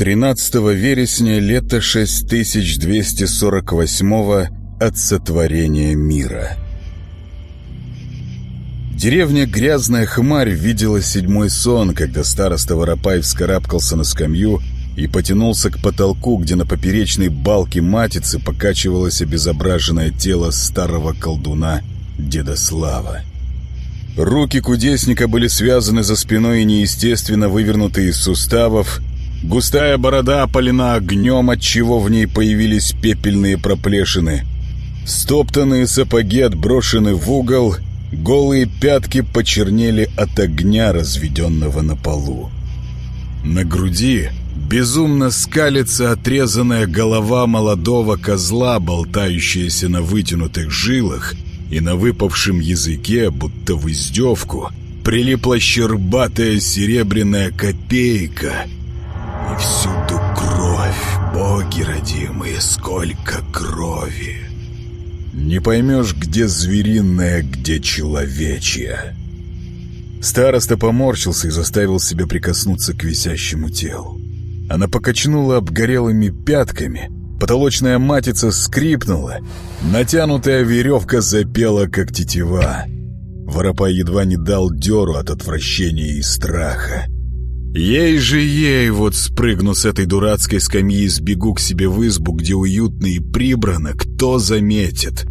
13 вересня лета 6248 от сотворения мира. Деревня Грязная Хмарь видела седьмой сон, когда староста Воропай вскарабкался на скамью и потянулся к потолку, где на поперечной балке матицы покачивалось обезображенное тело старого колдуна Деда Слава. Руки кудесника были связаны за спиной и неестественно вывернуты из суставов. Густая борода опалена огнем, отчего в ней появились пепельные проплешины. Стоптанные сапоги отброшены в угол, голые пятки почернели от огня, разведенного на полу. На груди безумно скалится отрезанная голова молодого козла, болтающаяся на вытянутых жилах — и на выпавшем языке, будто в издевку, прилипла щербатая серебряная копейка. И всюду кровь, боги родимые, сколько крови. Не поймешь, где звериная, где человечья. Староста поморщился и заставил себя прикоснуться к висящему телу. Она покачнула обгорелыми пятками — Потолочная матица скрипнула. Натянутая веревка запела, как тетива. Воропай едва не дал дёру от отвращения и страха. Ей же ей, вот спрыгну с этой дурацкой скамьи и сбегу к себе в избу, где уютно и прибрано, кто заметит.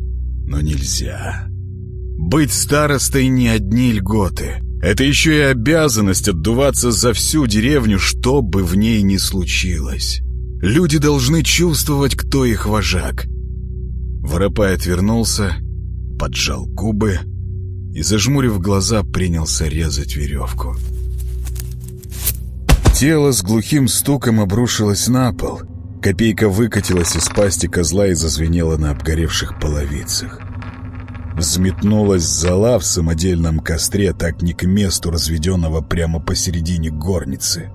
Но нельзя. Быть старостой не одни льготы. Это еще и обязанность отдуваться за всю деревню, что бы в ней ни случилось. Люди должны чувствовать, кто их вожак. Воропай отвернулся, поджал губы и, зажмурив глаза, принялся резать веревку. Тело с глухим стуком обрушилось на пол. Копейка выкатилась из пасти козла и зазвенела на обгоревших половицах. Взметнулась зола в самодельном костре, так не к месту разведенного прямо посередине горницы.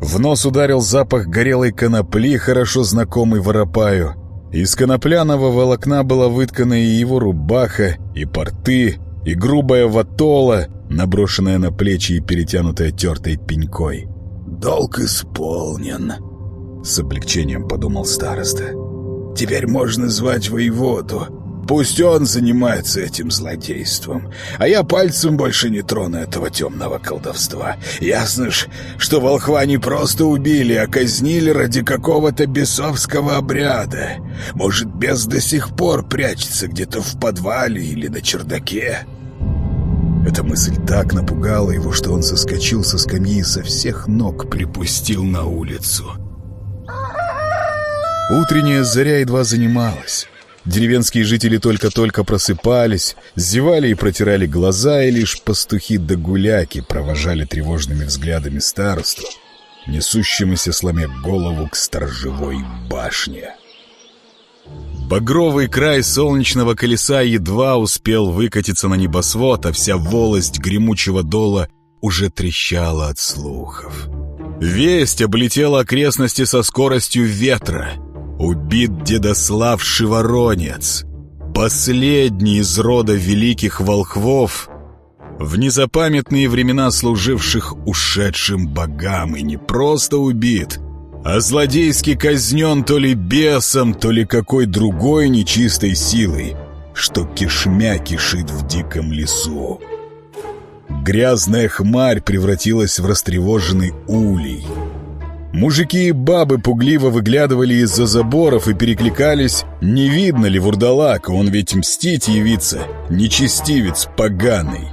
В нос ударил запах горелой конопли, хорошо знакомый воропаю. Из конопляного волокна была выткана и его рубаха, и порты, и грубая ватола, наброшенная на плечи и перетянутая тертой пенькой. «Долг исполнен», — с облегчением подумал староста. «Теперь можно звать воеводу. Пусть он занимается этим злодейством, а я пальцем больше не трону этого темного колдовства. Ясно ж, что волхва не просто убили, а казнили ради какого-то бесовского обряда. Может, бес до сих пор прячется где-то в подвале или на чердаке. Эта мысль так напугала его, что он соскочил со скамьи и со всех ног припустил на улицу. Утренняя заря едва занималась. Деревенские жители только-только просыпались, зевали и протирали глаза, и лишь пастухи да гуляки провожали тревожными взглядами старосту, несущемуся сломя голову к сторожевой башне. Багровый край солнечного колеса едва успел выкатиться на небосвод, а вся волость гремучего дола уже трещала от слухов. Весть облетела окрестности со скоростью ветра — Убит Дедослав Шиворонец, последний из рода великих волхвов, в незапамятные времена служивших ушедшим богам, и не просто убит, а злодейски казнен то ли бесом, то ли какой другой нечистой силой, что кишмя кишит в диком лесу. Грязная хмарь превратилась в растревоженный улей — Мужики и бабы пугливо выглядывали из-за заборов и перекликались, не видно ли вурдалака, он ведь мстить явится, нечестивец поганый.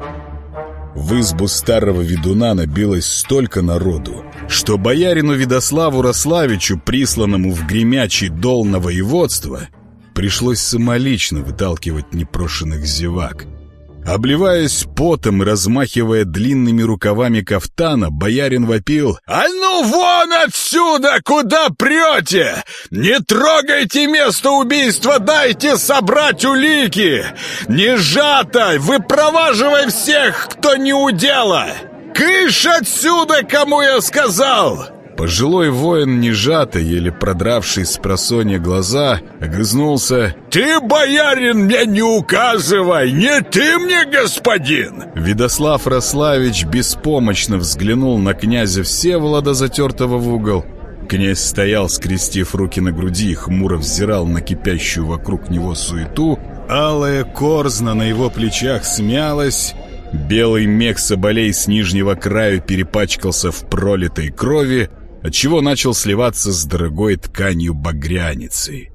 В избу старого ведуна набилось столько народу, что боярину Видославу Рославичу, присланному в гремячий дол на воеводство, пришлось самолично выталкивать непрошенных зевак — Обливаясь потом и размахивая длинными рукавами кафтана, боярин вопил «А ну вон отсюда! Куда прете? Не трогайте место убийства! Дайте собрать улики! Не сжато! Выпроваживай всех, кто не удела! Кыш отсюда, кому я сказал!» Пожилой воин, нежато, еле продравший с просонья глаза, огрызнулся. «Ты, боярин, мне не указывай! Не ты мне, господин!» Видослав Рославич беспомощно взглянул на князя Всеволода, затертого в угол, Князь стоял, скрестив руки на груди, хмуро взирал на кипящую вокруг него суету. Алая корзна на его плечах смялась. Белый мех соболей с нижнего краю перепачкался в пролитой крови, отчего начал сливаться с дорогой тканью багряницы.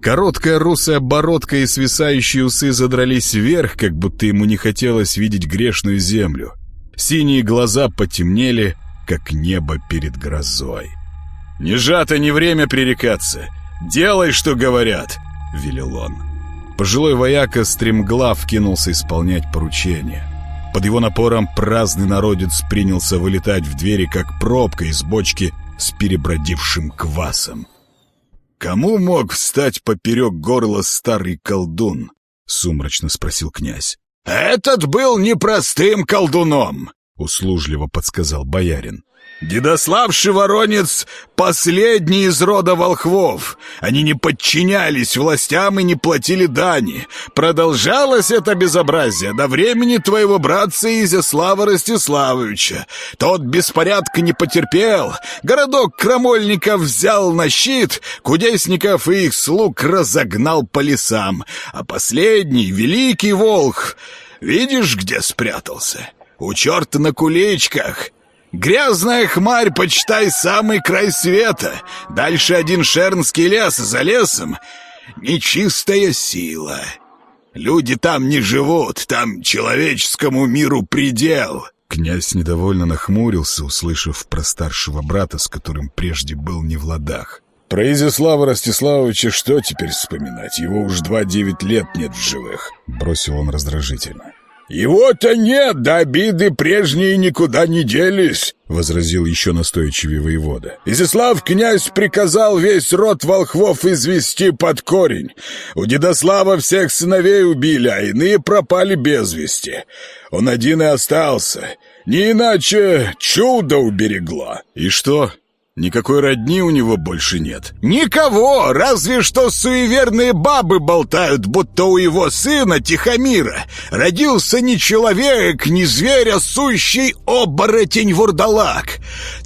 Короткая русая бородка и свисающие усы задрались вверх, как будто ему не хотелось видеть грешную землю. Синие глаза потемнели, как небо перед грозой. «Не жато, не время пререкаться! Делай, что говорят!» — велел он. Пожилой вояка стремглав кинулся исполнять поручение. Под его напором праздный народец принялся вылетать в двери, как пробка из бочки с перебродившим квасом. «Кому мог встать поперек горла старый колдун?» — сумрачно спросил князь. «Этот был непростым колдуном!» — услужливо подсказал боярин. Дедослав Шеворонец — последний из рода волхвов. Они не подчинялись властям и не платили дани. Продолжалось это безобразие до времени твоего братца Изяслава Ростиславовича. Тот беспорядка не потерпел. Городок крамольников взял на щит, кудесников и их слуг разогнал по лесам. А последний, великий волх, видишь, где спрятался? У черта на куличках. Грязная хмарь, почитай, самый край света. Дальше один шернский лес, за лесом нечистая сила. Люди там не живут, там человеческому миру предел. Князь недовольно нахмурился, услышав про старшего брата, с которым прежде был не в ладах. Про Изяслава Ростиславовича что теперь вспоминать? Его уж два девять лет нет в живых. Бросил он раздражительно. «Его-то нет, да обиды прежние никуда не делись», — возразил еще настойчивее воевода. «Изяслав князь приказал весь род волхвов извести под корень. У Дедослава всех сыновей убили, а иные пропали без вести. Он один и остался. Не иначе чудо уберегло». «И что?» Никакой родни у него больше нет. Никого, разве что суеверные бабы болтают, будто у его сына Тихомира родился не человек, не зверь, а сущий оборотень-вурдалак.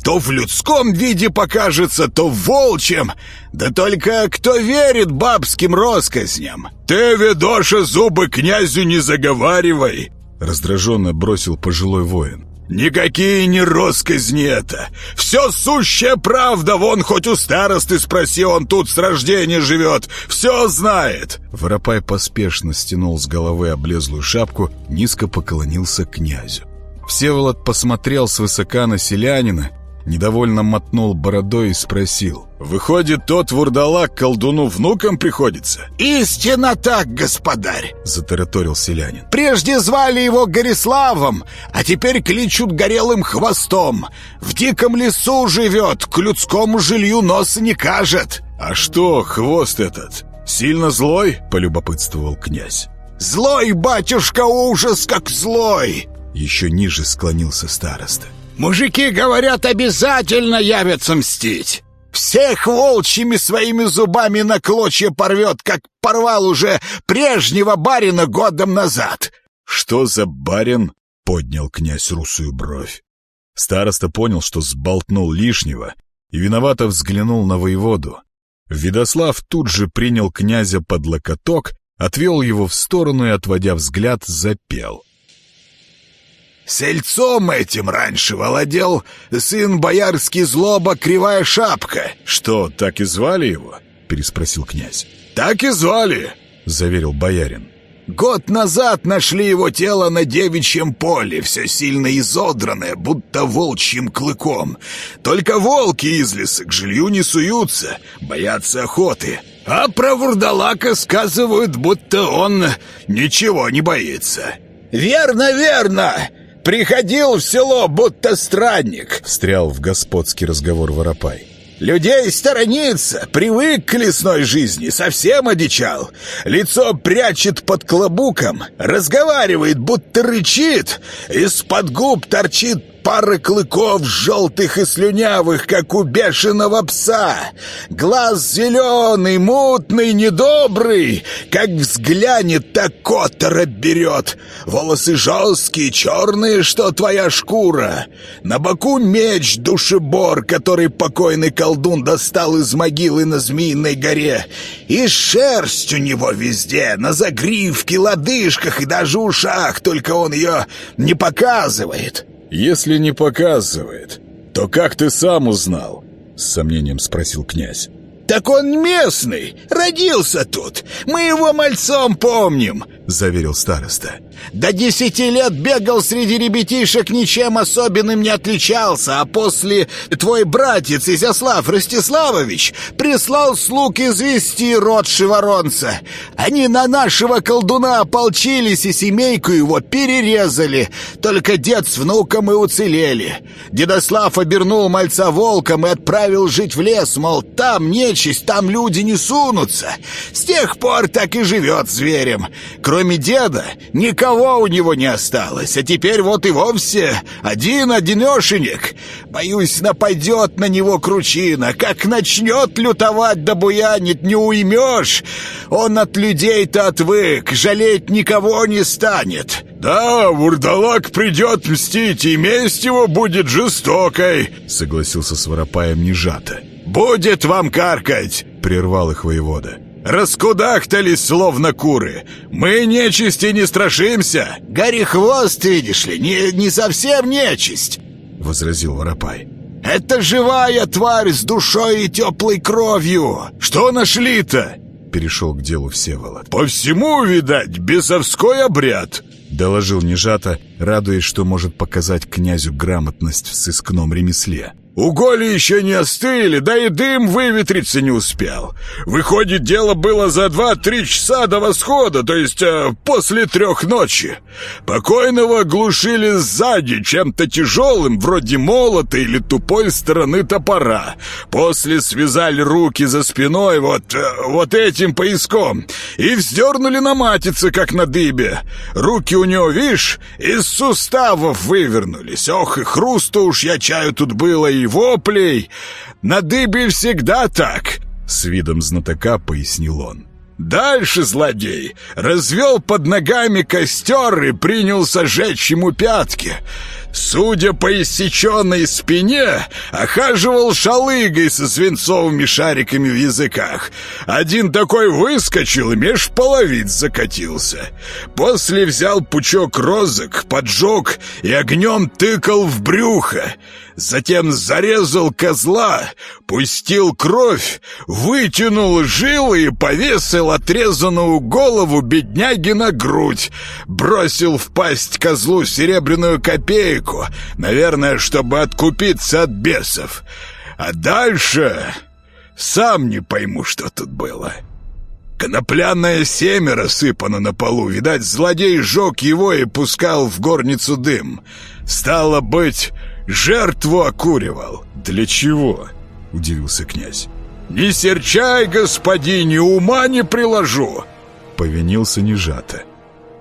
То в людском виде покажется, то в волчьем. Да только кто верит бабским россказням? Ты, Ведоша, зубы князю не заговаривай!» Раздраженно бросил пожилой воин. «Никакие не росказни это! Все сущая правда! Вон хоть у старосты спроси, он тут с рождения живет! Все знает!» Воропай поспешно стянул с головы облезлую шапку, низко поклонился князю. Всеволод посмотрел свысока на селянина Недовольно мотнул бородой и спросил. «Выходит, тот вурдалак колдуну внукам приходится?» «Истинно так, господарь!» — затараторил селянин. «Прежде звали его Гориславом, а теперь кличут горелым хвостом. В диком лесу живет, к людскому жилью носа не кажет». «А что, хвост этот, сильно злой?» — полюбопытствовал князь. «Злой, батюшка, ужас как злой!» Еще ниже склонился староста. Мужики, говорят, обязательно явятся мстить. Всех волчьими своими зубами на клочья порвет, как порвал уже прежнего барина годом назад. Что за барин? Поднял князь русую бровь. Староста понял, что сболтнул лишнего, и виновато взглянул на воеводу. Видослав тут же принял князя под локоток, отвел его в сторону и, отводя взгляд, запел. Сельцом этим раньше владел сын боярский злоба Кривая Шапка. Что, так и звали его? Переспросил князь. Так и звали, заверил боярин. Год назад нашли его тело на девичьем поле, все сильно изодранное, будто волчьим клыком. Только волки из леса к жилью не суются, боятся охоты. А про вурдалака сказывают, будто он ничего не боится. «Верно, верно! Приходил в село, будто странник!» Встрял в господский разговор Воропай. Людей сторонится, привык к лесной жизни, совсем одичал. Лицо прячет под клобуком, разговаривает, будто рычит. Из-под губ торчит пара клыков желтых и слюнявых, как у бешеного пса. Глаз зеленый, мутный, недобрый. Как взглянет, так котора берет. Волосы жесткие, черные, что твоя шкура. На боку меч душебор, который покойный колдун достал из могилы на Змеиной горе. И шерсть у него везде, на загривке, лодыжках и даже ушах, только он ее не показывает. «Если не показывает, то как ты сам узнал?» — с сомнением спросил князь. «Так он местный, родился тут. Мы его мальцом помним», — заверил староста. До десяти лет бегал среди ребятишек, ничем особенным не отличался, а после твой братец Изяслав Ростиславович прислал слуг извести род Шиворонца. Они на нашего колдуна ополчились и семейку его перерезали. Только дед с внуком и уцелели. Дедослав обернул мальца волком и отправил жить в лес, мол, там нечисть, там люди не сунутся. С тех пор так и живет зверем. Кроме деда, никого Никого у него не осталось, а теперь вот и вовсе один-одинешенек. Боюсь, нападет на него кручина. Как начнет лютовать да буянит, не уймешь. Он от людей-то отвык, жалеть никого не станет. «Да, вурдалак придет мстить, и месть его будет жестокой», — согласился с воропаем Нежата. «Будет вам каркать!» — прервал их воевода. Раскудахтались, словно куры. Мы нечисти не страшимся. Гори хвост, видишь ли, не, не совсем нечисть, — возразил Воропай. Это живая тварь с душой и теплой кровью. Что нашли-то? Перешел к делу Всеволод. По всему, видать, бесовской обряд, — доложил Нежата, радуясь, что может показать князю грамотность в сыскном ремесле. Уголи еще не остыли, да и дым выветриться не успел. Выходит, дело было за два-три часа до восхода, то есть э, после трех ночи. Покойного глушили сзади чем-то тяжелым, вроде молота или тупой стороны топора. После связали руки за спиной вот, э, вот этим пояском и вздернули на матице, как на дыбе. Руки у него, видишь, из суставов вывернулись. Ох, и хруста уж я чаю тут было и воплей. На дыбе всегда так!» С видом знатока пояснил он. Дальше злодей развел под ногами костер и принялся жечь ему пятки. Судя по иссеченной спине, охаживал шалыгой со свинцовыми шариками в языках. Один такой выскочил и меж половиц закатился. После взял пучок розок, поджег и огнем тыкал в брюхо. Затем зарезал козла, пустил кровь, вытянул жилы и повесил отрезанную голову бедняги на грудь. Бросил в пасть козлу серебряную копейку, наверное, чтобы откупиться от бесов. А дальше... Сам не пойму, что тут было. Конопляное семя рассыпано на полу. Видать, злодей сжег его и пускал в горницу дым. Стало быть, жертву окуривал. Для чего? Удивился князь. Не серчай, господине, ума не приложу. Повинился Нежата.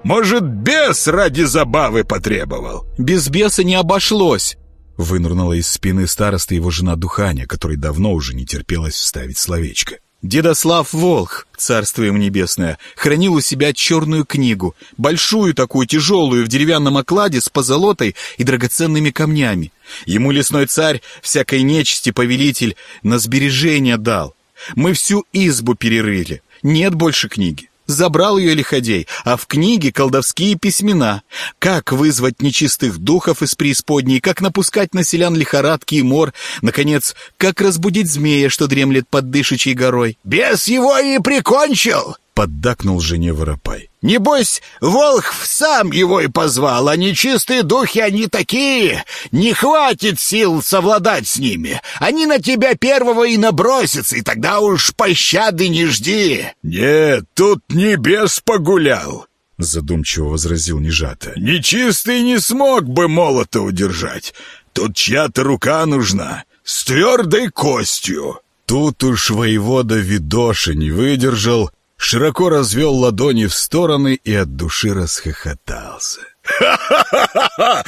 Может, бес ради забавы потребовал? Без беса не обошлось. Вынырнула из спины староста его жена Духаня, которой давно уже не терпелось вставить словечко. Дедослав Волх, царство ему небесное, хранил у себя черную книгу, большую такую тяжелую в деревянном окладе с позолотой и драгоценными камнями. Ему лесной царь, всякой нечисти повелитель, на сбережение дал. Мы всю избу перерыли, нет больше книги. Забрал ее лиходей, а в книге колдовские письмена. Как вызвать нечистых духов из преисподней, как напускать на селян лихорадки и мор, наконец, как разбудить змея, что дремлет под дышичей горой. «Бес его и прикончил!» Поддакнул жене Воропай. «Небось, Волхв сам его и позвал, а нечистые духи они такие! Не хватит сил совладать с ними! Они на тебя первого и набросятся, и тогда уж пощады не жди!» «Нет, тут небес погулял!» — задумчиво возразил Нежата. «Нечистый не смог бы молота удержать. Тут чья-то рука нужна, с твердой костью». Тут уж воевода Видоша не выдержал широко развел ладони в стороны и от души расхохотался. «Ха-ха-ха!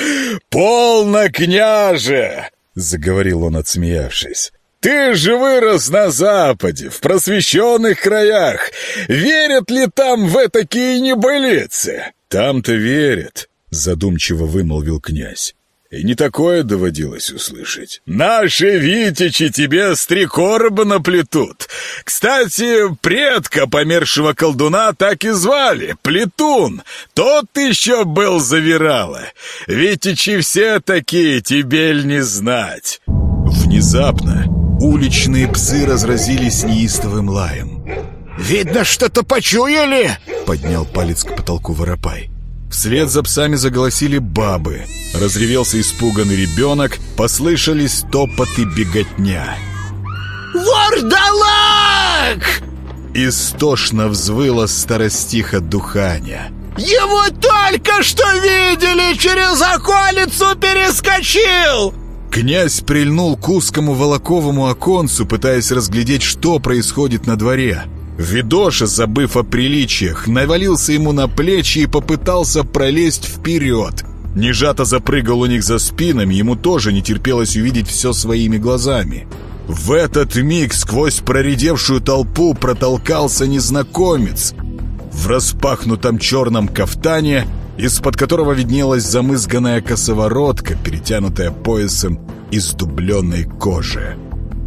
Полно, княже!» — заговорил он, отсмеявшись. «Ты же вырос на Западе, в просвещенных краях. Верят ли там в такие небылицы?» «Там-то верят», — задумчиво вымолвил князь. И не такое доводилось услышать. «Наши витичи тебе с три короба наплетут. Кстати, предка помершего колдуна так и звали — Плетун. Тот еще был завирала. Витичи все такие, тебе ль не знать». Внезапно уличные псы разразились неистовым лаем. «Видно, что-то почуяли!» — поднял палец к потолку Воропай. Вслед за псами заголосили бабы. Разревелся испуганный ребенок, послышались топот и беготня. «Вардалак!» Истошно взвыла старостиха духаня. «Его только что видели! Через околицу перескочил!» Князь прильнул к узкому волоковому оконцу, пытаясь разглядеть, что происходит на дворе. Видоша, забыв о приличиях, навалился ему на плечи и попытался пролезть вперед. Нежато запрыгал у них за спинами, ему тоже не терпелось увидеть все своими глазами. В этот миг сквозь проредевшую толпу протолкался незнакомец. В распахнутом черном кафтане, из-под которого виднелась замызганная косоворотка, перетянутая поясом из дубленной кожи.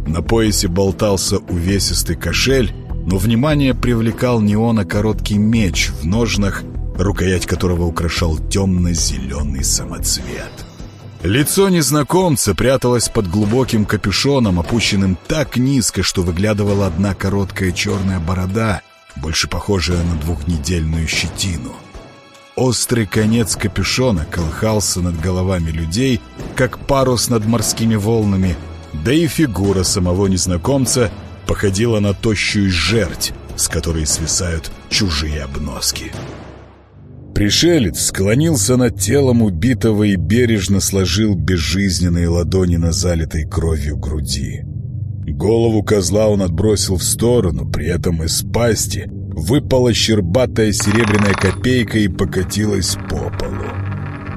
На поясе болтался увесистый кошель, но внимание привлекал неона короткий меч в ножнах, рукоять которого украшал темно-зеленый самоцвет. Лицо незнакомца пряталось под глубоким капюшоном, опущенным так низко, что выглядывала одна короткая черная борода, больше похожая на двухнедельную щетину. Острый конец капюшона колыхался над головами людей, как парус над морскими волнами, да и фигура самого незнакомца походила на тощую жерть, с которой свисают чужие обноски. Пришелец склонился над телом убитого и бережно сложил безжизненные ладони на залитой кровью груди. Голову козла он отбросил в сторону, при этом из пасти выпала щербатая серебряная копейка и покатилась по полу.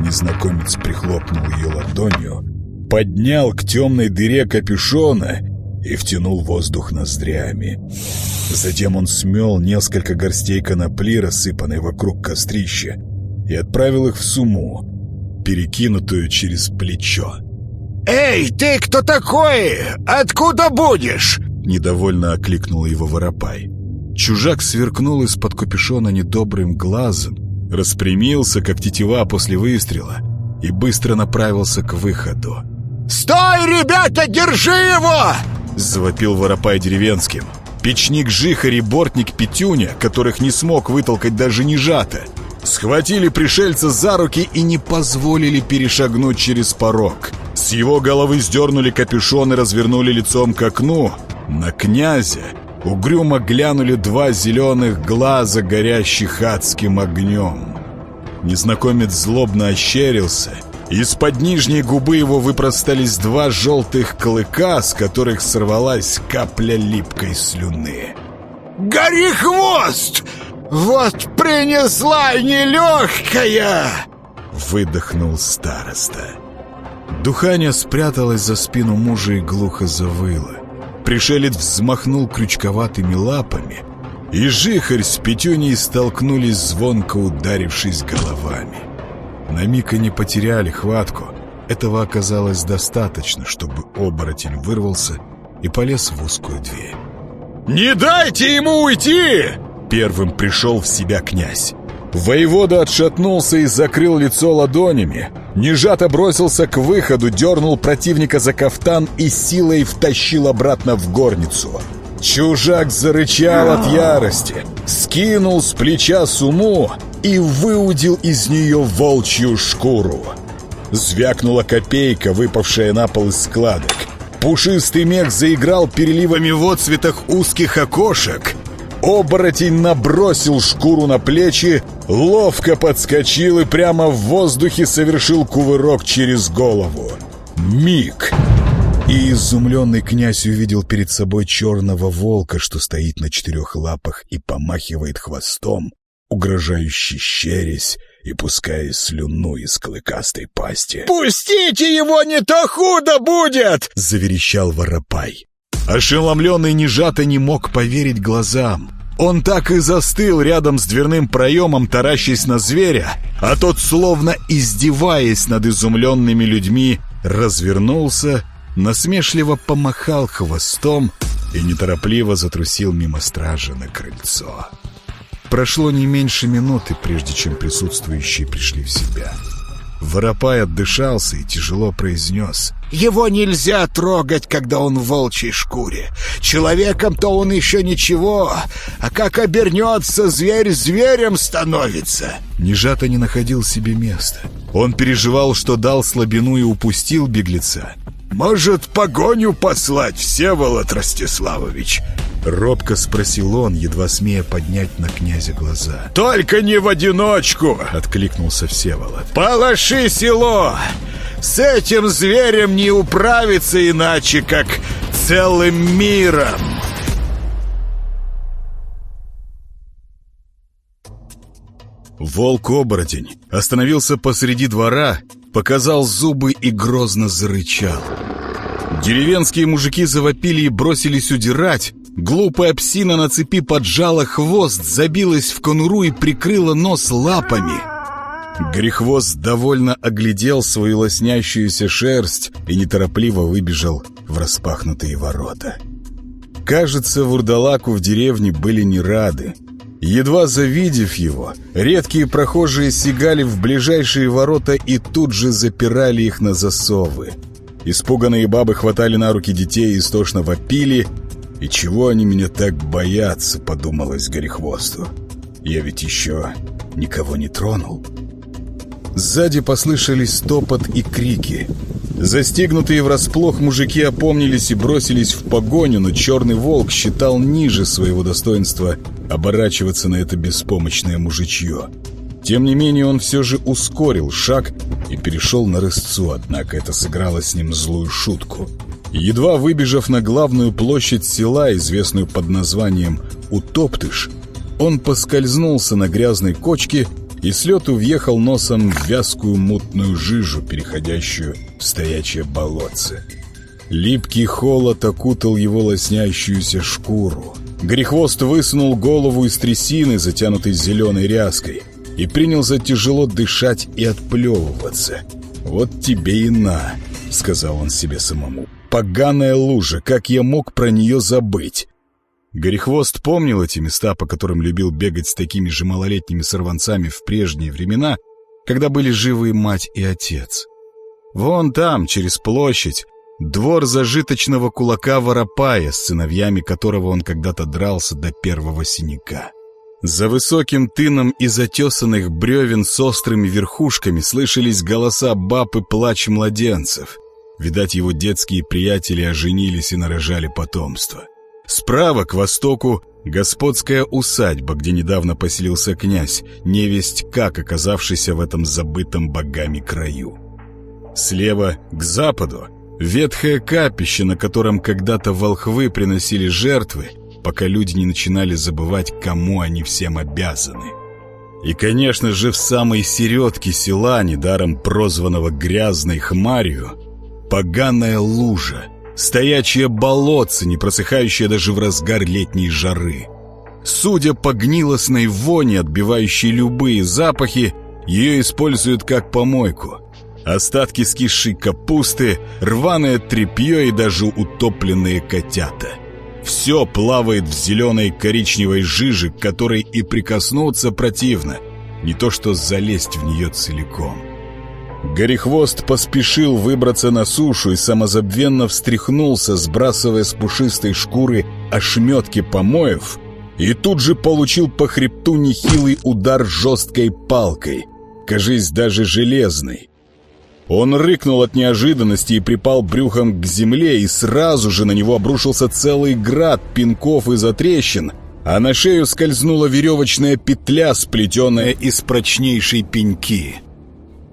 Незнакомец прихлопнул ее ладонью, поднял к темной дыре капюшона и втянул воздух ноздрями. Затем он смел несколько горстей конопли, рассыпанной вокруг кострища, и отправил их в сумму, перекинутую через плечо. «Эй, ты кто такой? Откуда будешь?» Недовольно окликнул его Воропай. Чужак сверкнул из-под капюшона недобрым глазом, распрямился, как тетива после выстрела, и быстро направился к выходу. «Стой, ребята, держи его!» Завопил Воропай деревенским. Печник Жихарь и бортник Петюня, которых не смог вытолкать даже нежато, схватили пришельца за руки и не позволили перешагнуть через порог. С его головы сдернули капюшон и развернули лицом к окну. На князя угрюмо глянули два зеленых глаза, горящих адским огнем. Незнакомец злобно ощерился из-под нижней губы его выпростались два желтых клыка, с которых сорвалась капля липкой слюны. «Гори хвост! Вот принесла нелегкая!» Выдохнул староста. Духаня спряталась за спину мужа и глухо завыла. Пришелец взмахнул крючковатыми лапами, и жихарь с пятюней столкнулись, звонко ударившись головами. На миг они потеряли хватку. Этого оказалось достаточно, чтобы оборотень вырвался и полез в узкую дверь. «Не дайте ему уйти!» Первым пришел в себя князь. Воевода отшатнулся и закрыл лицо ладонями. Нежато бросился к выходу, дернул противника за кафтан и силой втащил обратно в горницу. Чужак зарычал от ярости, скинул с плеча суму и выудил из нее волчью шкуру. Звякнула копейка, выпавшая на пол из складок. Пушистый мех заиграл переливами в отцветах узких окошек. Оборотень набросил шкуру на плечи, ловко подскочил и прямо в воздухе совершил кувырок через голову. Миг! И изумленный князь увидел перед собой черного волка, что стоит на четырех лапах и помахивает хвостом, угрожающе щерясь и пускай слюну из клыкастой пасти. «Пустите его, не то худо будет!» — заверещал Воропай. Ошеломленный Нежата не мог поверить глазам. Он так и застыл рядом с дверным проемом, таращась на зверя, а тот, словно издеваясь над изумленными людьми, развернулся, насмешливо помахал хвостом и неторопливо затрусил мимо стражи на крыльцо. Прошло не меньше минуты, прежде чем присутствующие пришли в себя. Воропай отдышался и тяжело произнес. «Его нельзя трогать, когда он в волчьей шкуре. Человеком-то он еще ничего, а как обернется, зверь зверем становится». Нежато не находил себе места. Он переживал, что дал слабину и упустил беглеца. «Может, погоню послать, Всеволод Ростиславович?» Робко спросил он, едва смея поднять на князя глаза. «Только не в одиночку!» — откликнулся Всеволод. «Полоши село! С этим зверем не управиться иначе, как целым миром!» Волк-оборотень остановился посреди двора, показал зубы и грозно зарычал. Деревенские мужики завопили и бросились удирать. Глупая псина на цепи поджала хвост, забилась в конуру и прикрыла нос лапами. Грехвост довольно оглядел свою лоснящуюся шерсть и неторопливо выбежал в распахнутые ворота. Кажется, вурдалаку в деревне были не рады. Едва завидев его, редкие прохожие сигали в ближайшие ворота и тут же запирали их на засовы. Испуганные бабы хватали на руки детей и истошно вопили. «И чего они меня так боятся?» — подумалось Горехвосту. «Я ведь еще никого не тронул». Сзади послышались топот и крики. Застигнутые врасплох мужики опомнились и бросились в погоню, но черный волк считал ниже своего достоинства оборачиваться на это беспомощное мужичье. Тем не менее он все же ускорил шаг и перешел на рысцу, однако это сыграло с ним злую шутку. Едва выбежав на главную площадь села, известную под названием Утоптыш, он поскользнулся на грязной кочке и с лету въехал носом в вязкую мутную жижу, переходящую в стоячее болотце. Липкий холод окутал его лоснящуюся шкуру. Грехвост высунул голову из трясины, затянутой зеленой ряской, и принялся тяжело дышать и отплевываться. «Вот тебе и на», — сказал он себе самому. «Поганая лужа, как я мог про нее забыть?» Горехвост помнил эти места, по которым любил бегать с такими же малолетними сорванцами в прежние времена, когда были живы мать и отец. Вон там, через площадь, двор зажиточного кулака Воропая, с сыновьями которого он когда-то дрался до первого синяка. За высоким тыном из отесанных бревен с острыми верхушками слышались голоса баб и плач младенцев. Видать, его детские приятели оженились и нарожали потомство. Справа, к востоку, господская усадьба, где недавно поселился князь, невесть как оказавшийся в этом забытом богами краю. Слева, к западу, ветхое капище, на котором когда-то волхвы приносили жертвы, пока люди не начинали забывать, кому они всем обязаны. И, конечно же, в самой середке села, недаром прозванного грязной хмарью, поганая лужа — Стоячее болотце, не просыхающее даже в разгар летней жары. Судя по гнилостной воне, отбивающей любые запахи, ее используют как помойку. Остатки скисшей капусты, рваное тряпье и даже утопленные котята. Все плавает в зеленой коричневой жиже, к которой и прикоснуться противно, не то что залезть в нее целиком. Горехвост поспешил выбраться на сушу и самозабвенно встряхнулся, сбрасывая с пушистой шкуры ошметки помоев, и тут же получил по хребту нехилый удар жесткой палкой, кажись, даже железной. Он рыкнул от неожиданности и припал брюхом к земле, и сразу же на него обрушился целый град пинков и затрещин, а на шею скользнула веревочная петля, сплетенная из прочнейшей пеньки.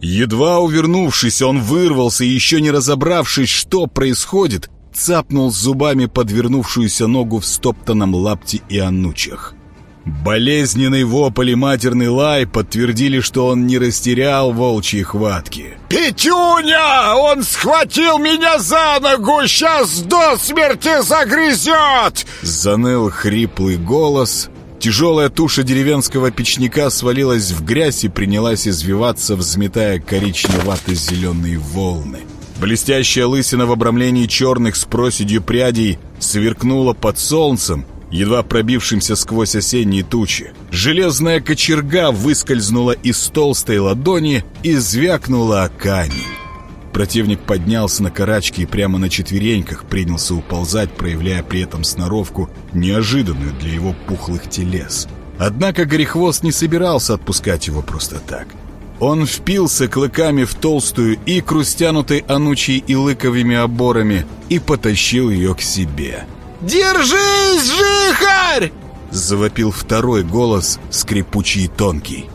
Едва увернувшись, он вырвался и, еще не разобравшись, что происходит, цапнул зубами подвернувшуюся ногу в стоптанном лапте и анучах. Болезненный вопль и матерный лай подтвердили, что он не растерял волчьи хватки. «Петюня! Он схватил меня за ногу! Сейчас до смерти загрызет!» Заныл хриплый голос. Тяжелая туша деревенского печника свалилась в грязь и принялась извиваться, взметая коричневато-зеленые волны. Блестящая лысина в обрамлении черных с проседью прядей сверкнула под солнцем, едва пробившимся сквозь осенние тучи. Железная кочерга выскользнула из толстой ладони и звякнула о камень. Противник поднялся на карачки и прямо на четвереньках принялся уползать, проявляя при этом сноровку, неожиданную для его пухлых телес. Однако Горехвост не собирался отпускать его просто так. Он впился клыками в толстую икру, стянутой анучей и лыковыми оборами, и потащил ее к себе. «Держись, жихарь!» Завопил второй голос, скрипучий и тонкий.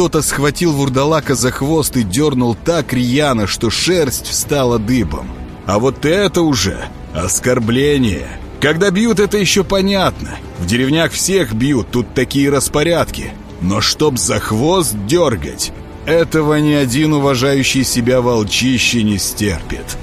Кто-то схватил вурдалака за хвост и дернул так рьяно, что шерсть встала дыбом. А вот это уже оскорбление. Когда бьют, это еще понятно. В деревнях всех бьют, тут такие распорядки. Но чтоб за хвост дергать, этого ни один уважающий себя волчище не стерпит.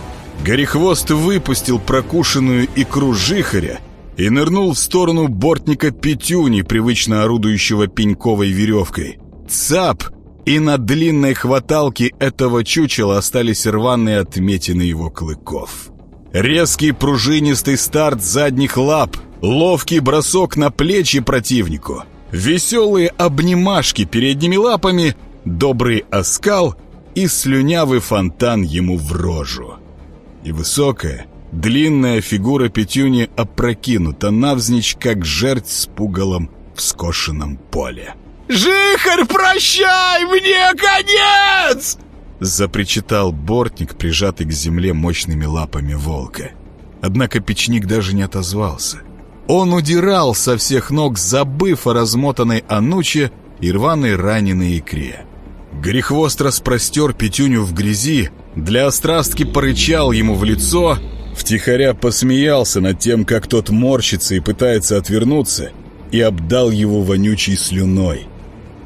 Горехвост выпустил прокушенную икру жихаря и нырнул в сторону бортника Петюни, привычно орудующего пеньковой веревкой. Цап! И на длинной хваталке этого чучела остались рваные отметины его клыков. Резкий пружинистый старт задних лап, ловкий бросок на плечи противнику, веселые обнимашки передними лапами, добрый оскал и слюнявый фонтан ему в рожу и высокая, длинная фигура Петюни опрокинута навзничь, как жерть с пугалом в скошенном поле. «Жихарь, прощай, мне конец!» Запричитал бортник, прижатый к земле мощными лапами волка. Однако печник даже не отозвался. Он удирал со всех ног, забыв о размотанной ануче и рваной раненой икре. Грехвост распростер Петюню в грязи, для острастки порычал ему в лицо, втихаря посмеялся над тем, как тот морщится и пытается отвернуться, и обдал его вонючей слюной.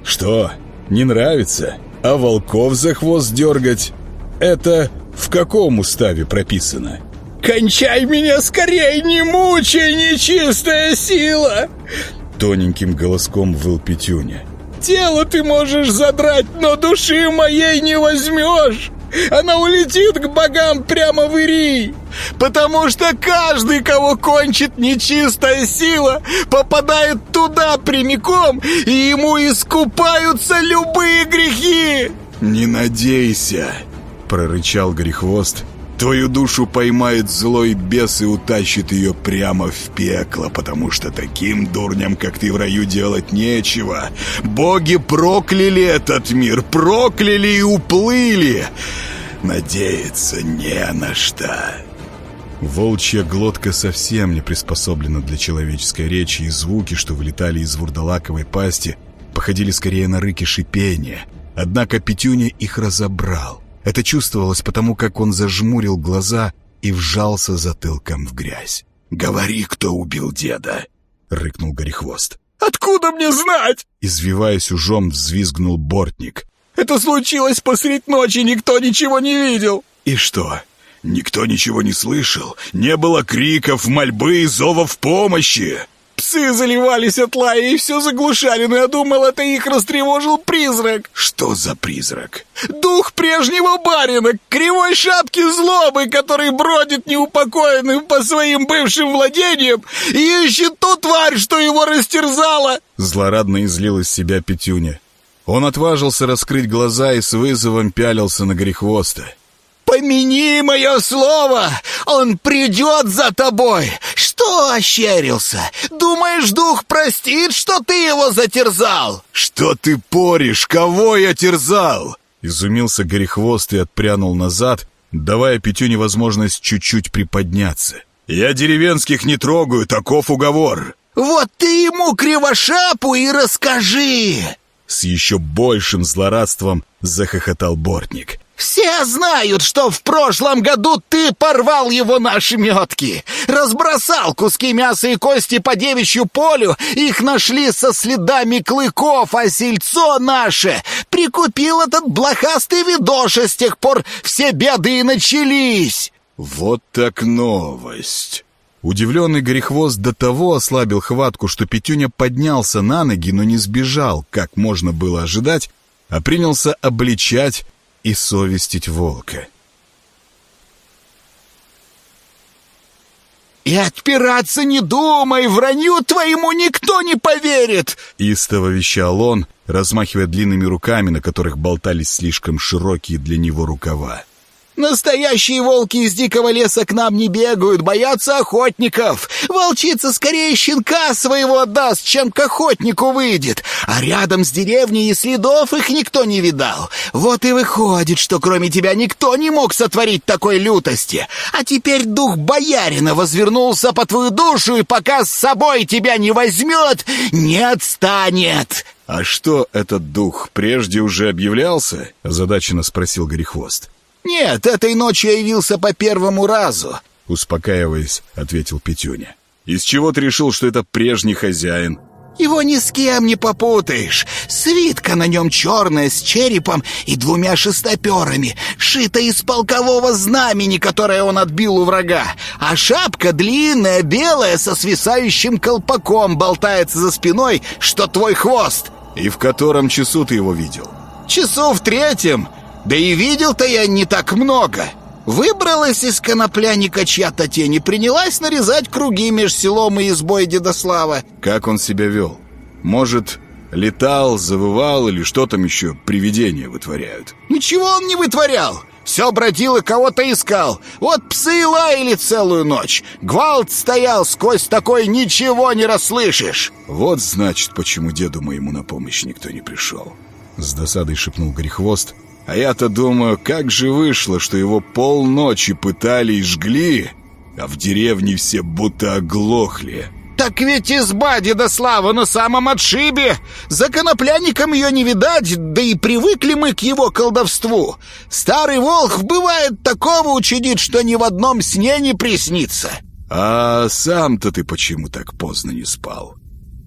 «Что, не нравится? А волков за хвост дергать? Это в каком уставе прописано?» «Кончай меня скорей, не мучай, нечистая сила!» Тоненьким голоском выл Петюня. «Тело ты можешь задрать, но души моей не возьмешь!» Она улетит к богам прямо в Ирий. Потому что каждый, кого кончит нечистая сила, попадает туда прямиком, и ему искупаются любые грехи. «Не надейся!» — прорычал Грехвост, Твою душу поймает злой бес и утащит ее прямо в пекло, потому что таким дурням, как ты в раю, делать нечего. Боги прокляли этот мир, прокляли и уплыли. Надеяться не на что. Волчья глотка совсем не приспособлена для человеческой речи, и звуки, что вылетали из вурдалаковой пасти, походили скорее на рыки шипения. Однако Петюня их разобрал. Это чувствовалось потому, как он зажмурил глаза и вжался затылком в грязь. «Говори, кто убил деда!» — рыкнул Горехвост. «Откуда мне знать?» Извиваясь ужом, взвизгнул бортник. «Это случилось посредь ночи, никто ничего не видел!» «И что, никто ничего не слышал? Не было криков, мольбы и зовов помощи?» Псы заливались от лая и все заглушали, но я думал, это их растревожил призрак. Что за призрак? Дух прежнего барина, кривой шапки злобы, который бродит неупокоенным по своим бывшим владениям и ищет ту тварь, что его растерзала. Злорадно излил из себя Петюня. Он отважился раскрыть глаза и с вызовом пялился на грехвоста. «Помяни мое слово! Он придет за тобой! Что ощерился? Думаешь, дух простит, что ты его затерзал?» «Что ты поришь? Кого я терзал?» Изумился Горехвост и отпрянул назад, давая Петюне возможность чуть-чуть приподняться. «Я деревенских не трогаю, таков уговор!» «Вот ты ему кривошапу и расскажи!» С еще большим злорадством захохотал Бортник. Все знают, что в прошлом году ты порвал его на шметки. Разбросал куски мяса и кости по девичью полю. Их нашли со следами клыков, а сельцо наше прикупил этот блохастый видоша. С тех пор все беды и начались. Вот так новость. Удивленный Горехвост до того ослабил хватку, что Петюня поднялся на ноги, но не сбежал, как можно было ожидать, а принялся обличать и совестить волка. «И отпираться не думай, вранью твоему никто не поверит!» Истово вещал он, размахивая длинными руками, на которых болтались слишком широкие для него рукава. Настоящие волки из дикого леса к нам не бегают, боятся охотников. Волчица скорее щенка своего отдаст, чем к охотнику выйдет. А рядом с деревней и следов их никто не видал. Вот и выходит, что кроме тебя никто не мог сотворить такой лютости. А теперь дух боярина возвернулся по твою душу, и пока с собой тебя не возьмет, не отстанет. «А что этот дух прежде уже объявлялся?» — озадаченно спросил Горехвост. «Нет, этой ночью явился по первому разу», — успокаиваясь, ответил Петюня. «Из чего ты решил, что это прежний хозяин?» «Его ни с кем не попутаешь. Свитка на нем черная, с черепом и двумя шестоперами, шита из полкового знамени, которое он отбил у врага. А шапка длинная, белая, со свисающим колпаком болтается за спиной, что твой хвост». «И в котором часу ты его видел?» «Часу в третьем. Да и видел-то я не так много. Выбралась из конопляника чья-то тень и принялась нарезать круги меж селом и избой Дедослава. Как он себя вел? Может, летал, завывал или что там еще привидения вытворяют? Ничего он не вытворял. Все бродил и кого-то искал. Вот псы лаяли целую ночь. Гвалт стоял, сквозь такой ничего не расслышишь. Вот значит, почему деду моему на помощь никто не пришел. С досадой шепнул Горехвост, а я-то думаю, как же вышло, что его полночи пытали и жгли, а в деревне все будто оглохли. Так ведь изба Дедослава на самом отшибе. За конопляником ее не видать, да и привыкли мы к его колдовству. Старый волх бывает такого учудит, что ни в одном сне не приснится. А сам-то ты почему так поздно не спал?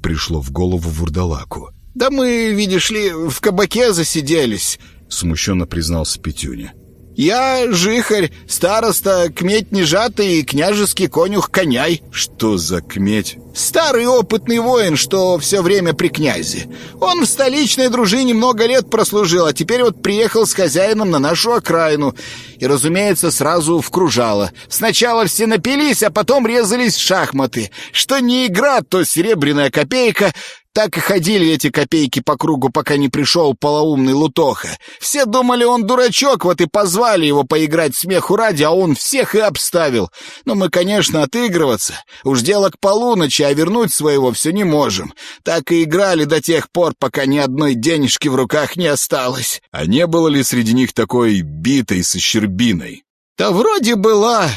Пришло в голову вурдалаку. Да мы, видишь ли, в кабаке засиделись смущенно признался Петюня. «Я жихарь, староста, кметь нежатый и княжеский конюх коняй». «Что за кметь?» «Старый опытный воин, что все время при князе. Он в столичной дружине много лет прослужил, а теперь вот приехал с хозяином на нашу окраину. И, разумеется, сразу в кружало. Сначала все напились, а потом резались в шахматы. Что не игра, то серебряная копейка, так и ходили эти копейки по кругу, пока не пришел полоумный Лутоха. Все думали, он дурачок, вот и позвали его поиграть смеху ради, а он всех и обставил. Но мы, конечно, отыгрываться. Уж дело к полуночи, а вернуть своего все не можем. Так и играли до тех пор, пока ни одной денежки в руках не осталось. А не было ли среди них такой битой со щербиной? Да вроде была.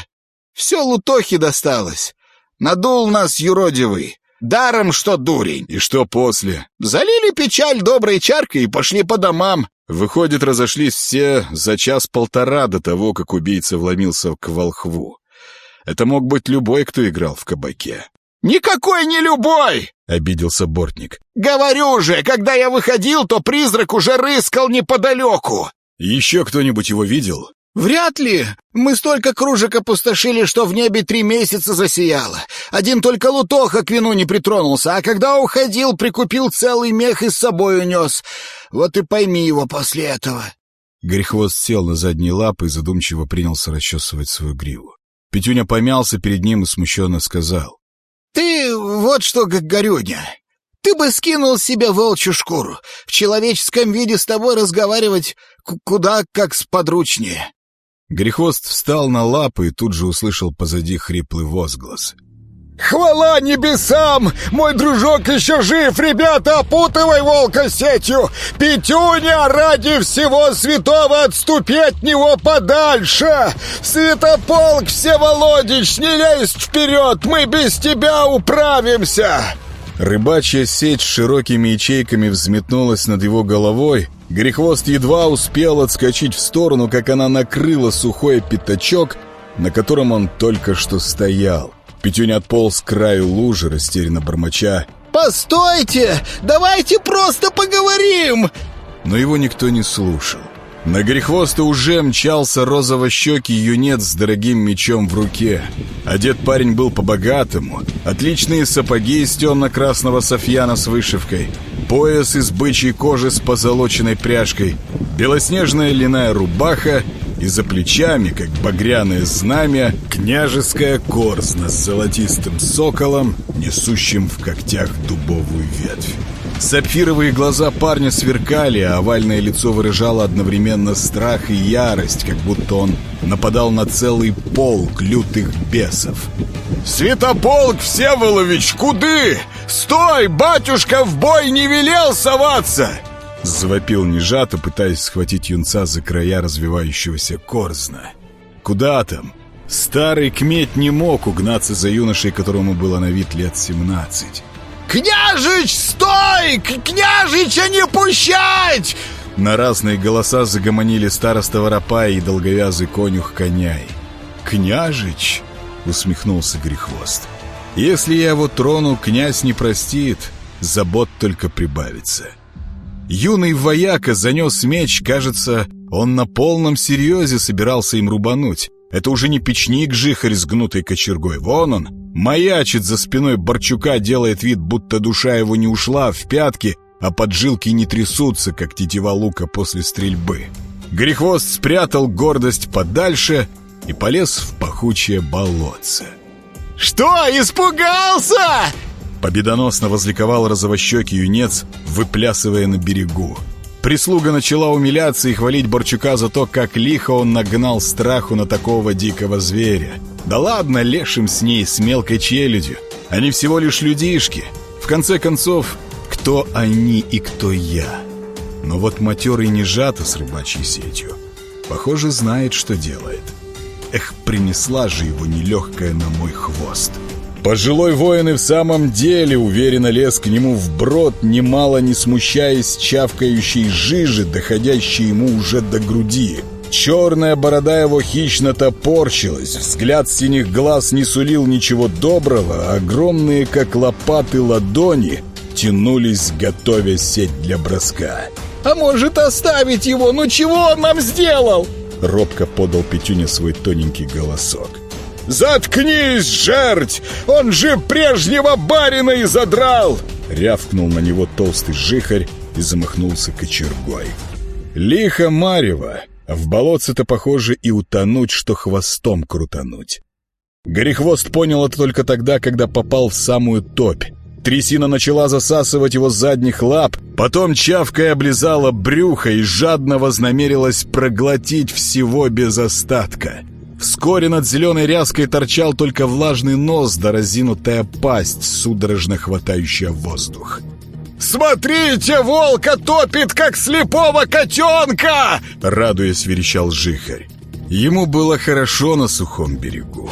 Все Лутохе досталось. Надул нас юродивый. Даром, что дурень. И что после? Залили печаль доброй чаркой и пошли по домам. Выходит, разошлись все за час-полтора до того, как убийца вломился к волхву. Это мог быть любой, кто играл в кабаке. «Никакой не любой!» — обиделся Бортник. «Говорю же, когда я выходил, то призрак уже рыскал неподалеку!» «Еще кто-нибудь его видел?» «Вряд ли. Мы столько кружек опустошили, что в небе три месяца засияло. Один только Лутоха к вину не притронулся, а когда уходил, прикупил целый мех и с собой унес. Вот и пойми его после этого». Грехвост сел на задние лапы и задумчиво принялся расчесывать свою гриву. Петюня помялся перед ним и смущенно сказал. «Ты вот что, Горюня, ты бы скинул себе волчью шкуру. В человеческом виде с тобой разговаривать куда как сподручнее». Грехвост встал на лапы и тут же услышал позади хриплый возглас. «Хвала небесам! Мой дружок еще жив! Ребята, опутывай волка сетью! Петюня, ради всего святого отступи от него подальше! Святополк Всеволодич, не лезь вперед! Мы без тебя управимся!» Рыбачья сеть с широкими ячейками взметнулась над его головой, Грехвост едва успел отскочить в сторону, как она накрыла сухой пятачок, на котором он только что стоял. Петюня отполз к краю лужи, растерянно бормоча. «Постойте! Давайте просто поговорим!» Но его никто не слушал. На Грехвоста уже мчался розово-щекий юнец с дорогим мечом в руке. Одет парень был по-богатому. Отличные сапоги из темно-красного софьяна с вышивкой. Пояс из бычьей кожи с позолоченной пряжкой. Белоснежная льняная рубаха и за плечами, как багряное знамя, княжеская корзна с золотистым соколом, несущим в когтях дубовую ветвь. Сапфировые глаза парня сверкали, а овальное лицо выражало одновременно страх и ярость, как будто он нападал на целый полк лютых бесов. «Святополк Всеволович, куды? Стой! Батюшка в бой не велел соваться!» Завопил Нежато, пытаясь схватить юнца за края развивающегося корзна. «Куда там?» Старый кметь не мог угнаться за юношей, которому было на вид лет семнадцать. «Княжич, стой! Княжича не пущать!» На разные голоса загомонили староста Воропай и долговязый конюх Коняй. «Княжич!» — усмехнулся Грехвост. «Если я его трону, князь не простит, забот только прибавится». Юный вояка занес меч, кажется, он на полном серьезе собирался им рубануть. Это уже не печник жихарь с гнутой кочергой, вон он, маячит за спиной Борчука, делает вид, будто душа его не ушла в пятки, а поджилки не трясутся, как тетива лука после стрельбы. Грехвост спрятал гордость подальше и полез в пахучее болотце. «Что, испугался?» Победоносно возликовал розовощекий юнец, выплясывая на берегу. Прислуга начала умиляться и хвалить Борчука за то, как лихо он нагнал страху на такого дикого зверя. Да ладно, лешим с ней, с мелкой челюдью. Они всего лишь людишки. В конце концов, кто они и кто я? Но вот матерый не жато с рыбачьей сетью. Похоже, знает, что делает. Эх, принесла же его нелегкая на мой хвост. Пожилой воин и в самом деле уверенно лез к нему вброд, немало не смущаясь чавкающей жижи, доходящей ему уже до груди. Черная борода его хищно топорщилась, взгляд синих глаз не сулил ничего доброго, огромные, как лопаты, ладони тянулись, готовя сеть для броска. «А может оставить его? Ну чего он нам сделал?» Робко подал Петюня свой тоненький голосок. «Заткнись, жерть! Он же прежнего барина и задрал!» Рявкнул на него толстый жихарь и замахнулся кочергой. Лихо Марева, в болотце-то похоже и утонуть, что хвостом крутануть. Горехвост понял это только тогда, когда попал в самую топь. Трясина начала засасывать его с задних лап, потом чавкой облизала брюхо и жадно вознамерилась проглотить всего без остатка — Вскоре над зеленой ряской торчал только влажный нос да разинутая пасть, судорожно хватающая воздух. «Смотрите, волка топит, как слепого котенка!» Радуясь, верещал жихарь. Ему было хорошо на сухом берегу.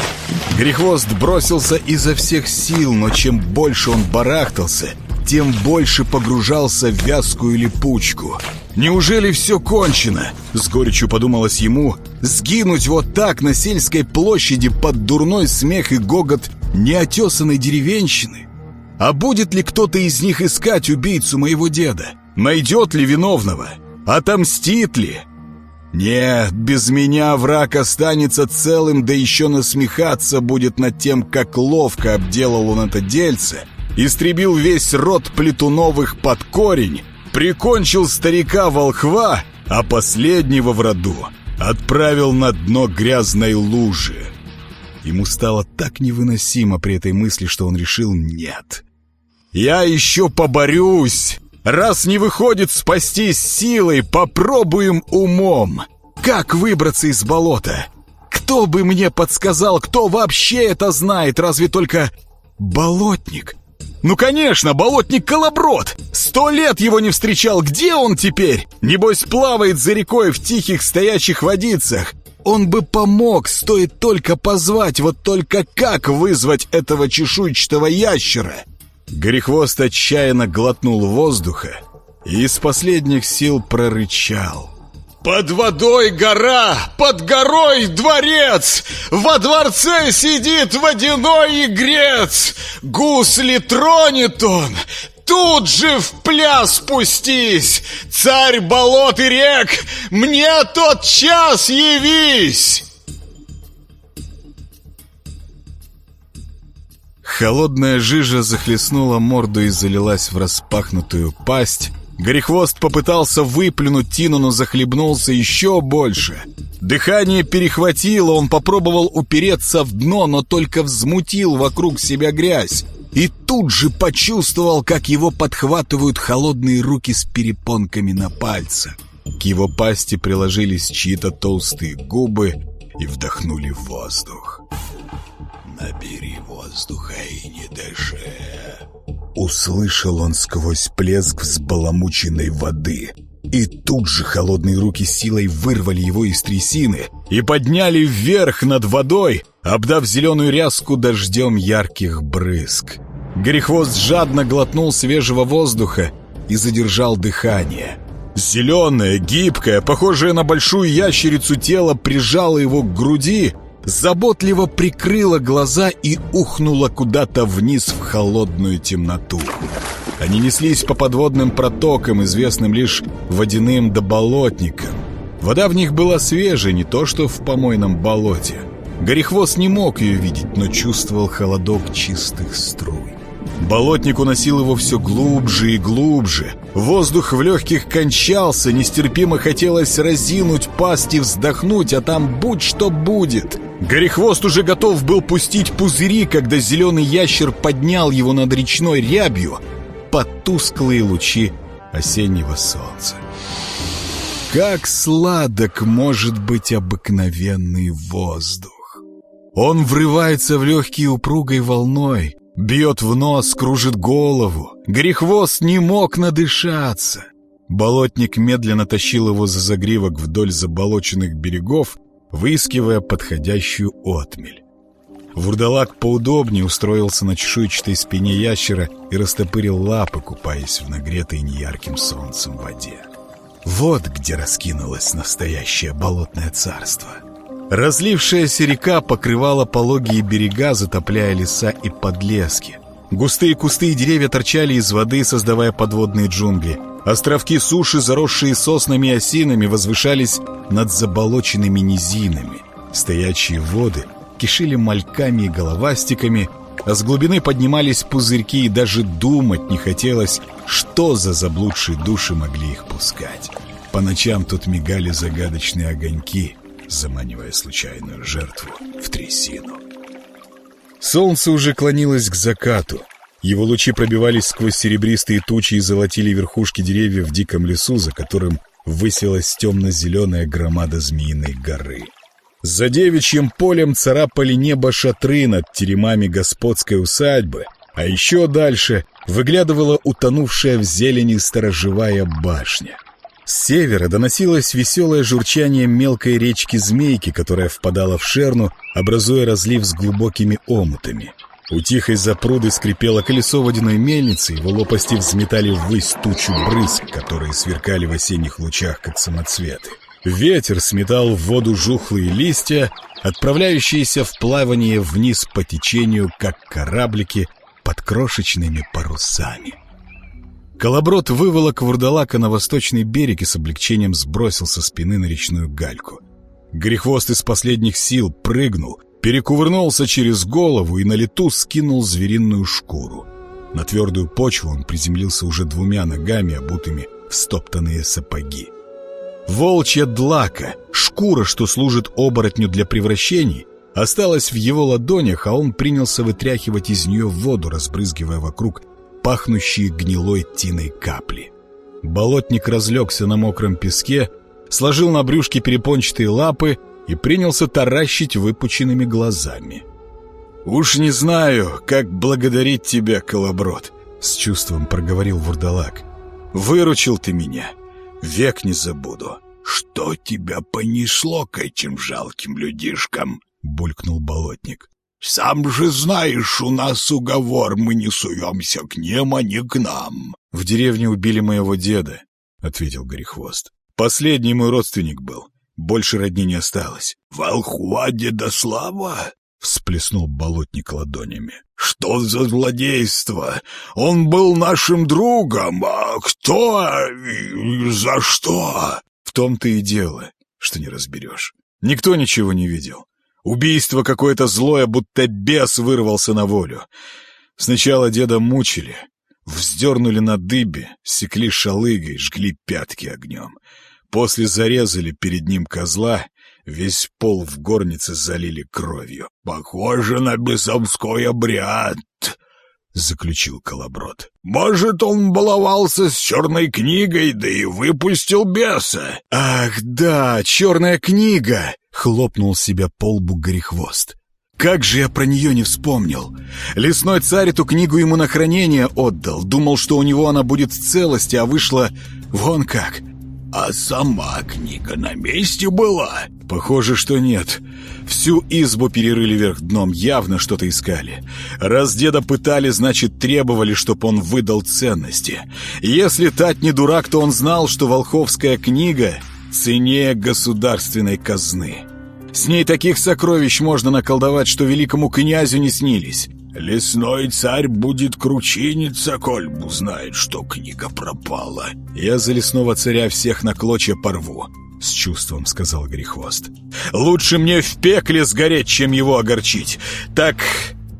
Грехвост бросился изо всех сил, но чем больше он барахтался, тем больше погружался в вязкую липучку. Неужели все кончено? С горечью подумалось ему. Сгинуть вот так на сельской площади под дурной смех и гогот неотесанной деревенщины? А будет ли кто-то из них искать убийцу моего деда? Найдет ли виновного? Отомстит ли? Нет, без меня враг останется целым, да еще насмехаться будет над тем, как ловко обделал он это дельце — истребил весь род Плетуновых под корень, прикончил старика-волхва, а последнего в роду отправил на дно грязной лужи. Ему стало так невыносимо при этой мысли, что он решил «нет». «Я еще поборюсь! Раз не выходит спастись силой, попробуем умом! Как выбраться из болота? Кто бы мне подсказал, кто вообще это знает, разве только болотник?» Ну, конечно, болотник Колоброд! Сто лет его не встречал, где он теперь? Небось, плавает за рекой в тихих стоячих водицах. Он бы помог, стоит только позвать, вот только как вызвать этого чешуйчатого ящера? Горехвост отчаянно глотнул воздуха и из последних сил прорычал. «Под водой гора, под горой дворец, во дворце сидит водяной игрец, гусли тронет он, тут же в пляс спустись, царь болот и рек, мне тот час явись!» Холодная жижа захлестнула морду и залилась в распахнутую пасть. Горехвост попытался выплюнуть Тину, но захлебнулся еще больше. Дыхание перехватило, он попробовал упереться в дно, но только взмутил вокруг себя грязь. И тут же почувствовал, как его подхватывают холодные руки с перепонками на пальцах. К его пасти приложились чьи-то толстые губы и вдохнули воздух. «Набери воздуха и не дыши!» Услышал он сквозь плеск взбаламученной воды. И тут же холодные руки силой вырвали его из трясины и подняли вверх над водой, обдав зеленую ряску дождем ярких брызг. Горехвост жадно глотнул свежего воздуха и задержал дыхание. Зеленое, гибкое, похожее на большую ящерицу тело прижало его к груди — заботливо прикрыла глаза и ухнула куда-то вниз в холодную темноту. Они неслись по подводным протокам, известным лишь водяным доболотникам. Вода в них была свежая, не то что в помойном болоте. Горехвост не мог ее видеть, но чувствовал холодок чистых струй. Болотник уносил его все глубже и глубже. Воздух в легких кончался, нестерпимо хотелось разинуть пасть и вздохнуть, а там будь что будет. Горехвост уже готов был пустить пузыри, когда зеленый ящер поднял его над речной рябью под тусклые лучи осеннего солнца. Как сладок может быть обыкновенный воздух! Он врывается в легкие упругой волной, бьет в нос, кружит голову. Грехвост не мог надышаться. Болотник медленно тащил его за загривок вдоль заболоченных берегов, выискивая подходящую отмель. Вурдалак поудобнее устроился на чешуйчатой спине ящера и растопырил лапы, купаясь в нагретой неярким солнцем воде. Вот где раскинулось настоящее болотное царство. Разлившаяся река покрывала пологие берега, затопляя леса и подлески. Густые кусты и деревья торчали из воды, создавая подводные джунгли. Островки суши, заросшие соснами и осинами, возвышались над заболоченными низинами. Стоячие воды кишили мальками и головастиками, а с глубины поднимались пузырьки, и даже думать не хотелось, что за заблудшие души могли их пускать. По ночам тут мигали загадочные огоньки, заманивая случайную жертву в трясину. Солнце уже клонилось к закату. Его лучи пробивались сквозь серебристые тучи и золотили верхушки деревьев в диком лесу, за которым высилась темно-зеленая громада Змеиной горы. За девичьим полем царапали небо шатры над теремами господской усадьбы, а еще дальше выглядывала утонувшая в зелени сторожевая башня. С севера доносилось веселое журчание мелкой речки Змейки, которая впадала в Шерну, образуя разлив с глубокими омутами. У тихой запруды скрипело колесо водяной мельницы, его лопасти взметали ввысь тучу брызг, которые сверкали в осенних лучах, как самоцветы. Ветер сметал в воду жухлые листья, отправляющиеся в плавание вниз по течению, как кораблики под крошечными парусами. Колоброд выволок вурдалака на восточный берег и с облегчением сбросил со спины на речную гальку. Грехвост из последних сил прыгнул, перекувырнулся через голову и на лету скинул звериную шкуру. На твердую почву он приземлился уже двумя ногами, обутыми в стоптанные сапоги. Волчья длака, шкура, что служит оборотню для превращений, осталась в его ладонях, а он принялся вытряхивать из нее воду, разбрызгивая вокруг пахнущие гнилой тиной капли. Болотник разлегся на мокром песке, сложил на брюшке перепончатые лапы и принялся таращить выпученными глазами. «Уж не знаю, как благодарить тебя, Колоброд», — с чувством проговорил Вурдалак. «Выручил ты меня, век не забуду». «Что тебя понесло к этим жалким людишкам?» — булькнул Болотник. Сам же знаешь, у нас уговор, мы не суемся к ним, а не к нам. В деревне убили моего деда, — ответил Горехвост. Последний мой родственник был. Больше родни не осталось. Волхва деда Слава? — всплеснул болотник ладонями. «Что за злодейство? Он был нашим другом, а кто и за что?» «В том-то и дело, что не разберешь. Никто ничего не видел. Убийство какое-то злое, будто бес вырвался на волю. Сначала деда мучили, вздернули на дыбе, секли шалыгой, жгли пятки огнем. После зарезали перед ним козла, весь пол в горнице залили кровью. «Похоже на бесовской обряд», — заключил Колоброд. «Может, он баловался с черной книгой, да и выпустил беса?» «Ах, да, черная книга!» — хлопнул себя по лбу Горехвост. «Как же я про нее не вспомнил! Лесной царь эту книгу ему на хранение отдал, думал, что у него она будет в целости, а вышла вон как!» «А сама книга на месте была?» «Похоже, что нет. Всю избу перерыли вверх дном, явно что-то искали. Раз деда пытали, значит, требовали, чтоб он выдал ценности. Если Тать не дурак, то он знал, что Волховская книга ценнее государственной казны. С ней таких сокровищ можно наколдовать, что великому князю не снились». «Лесной царь будет кручиниться, коль узнает, что книга пропала». «Я за лесного царя всех на клочья порву», — с чувством сказал Грехвост. «Лучше мне в пекле сгореть, чем его огорчить. Так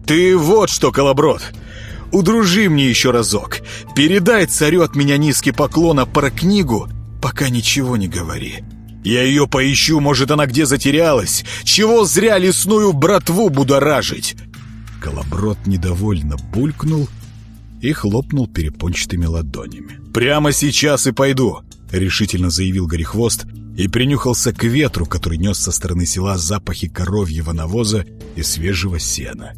ты вот что, Колоброд, удружи мне еще разок. Передай царю от меня низкий поклон, а про книгу пока ничего не говори». Я ее поищу, может, она где затерялась. Чего зря лесную братву будоражить? Колоброд недовольно булькнул и хлопнул перепончатыми ладонями. «Прямо сейчас и пойду!» — решительно заявил Горехвост и принюхался к ветру, который нес со стороны села запахи коровьего навоза и свежего сена.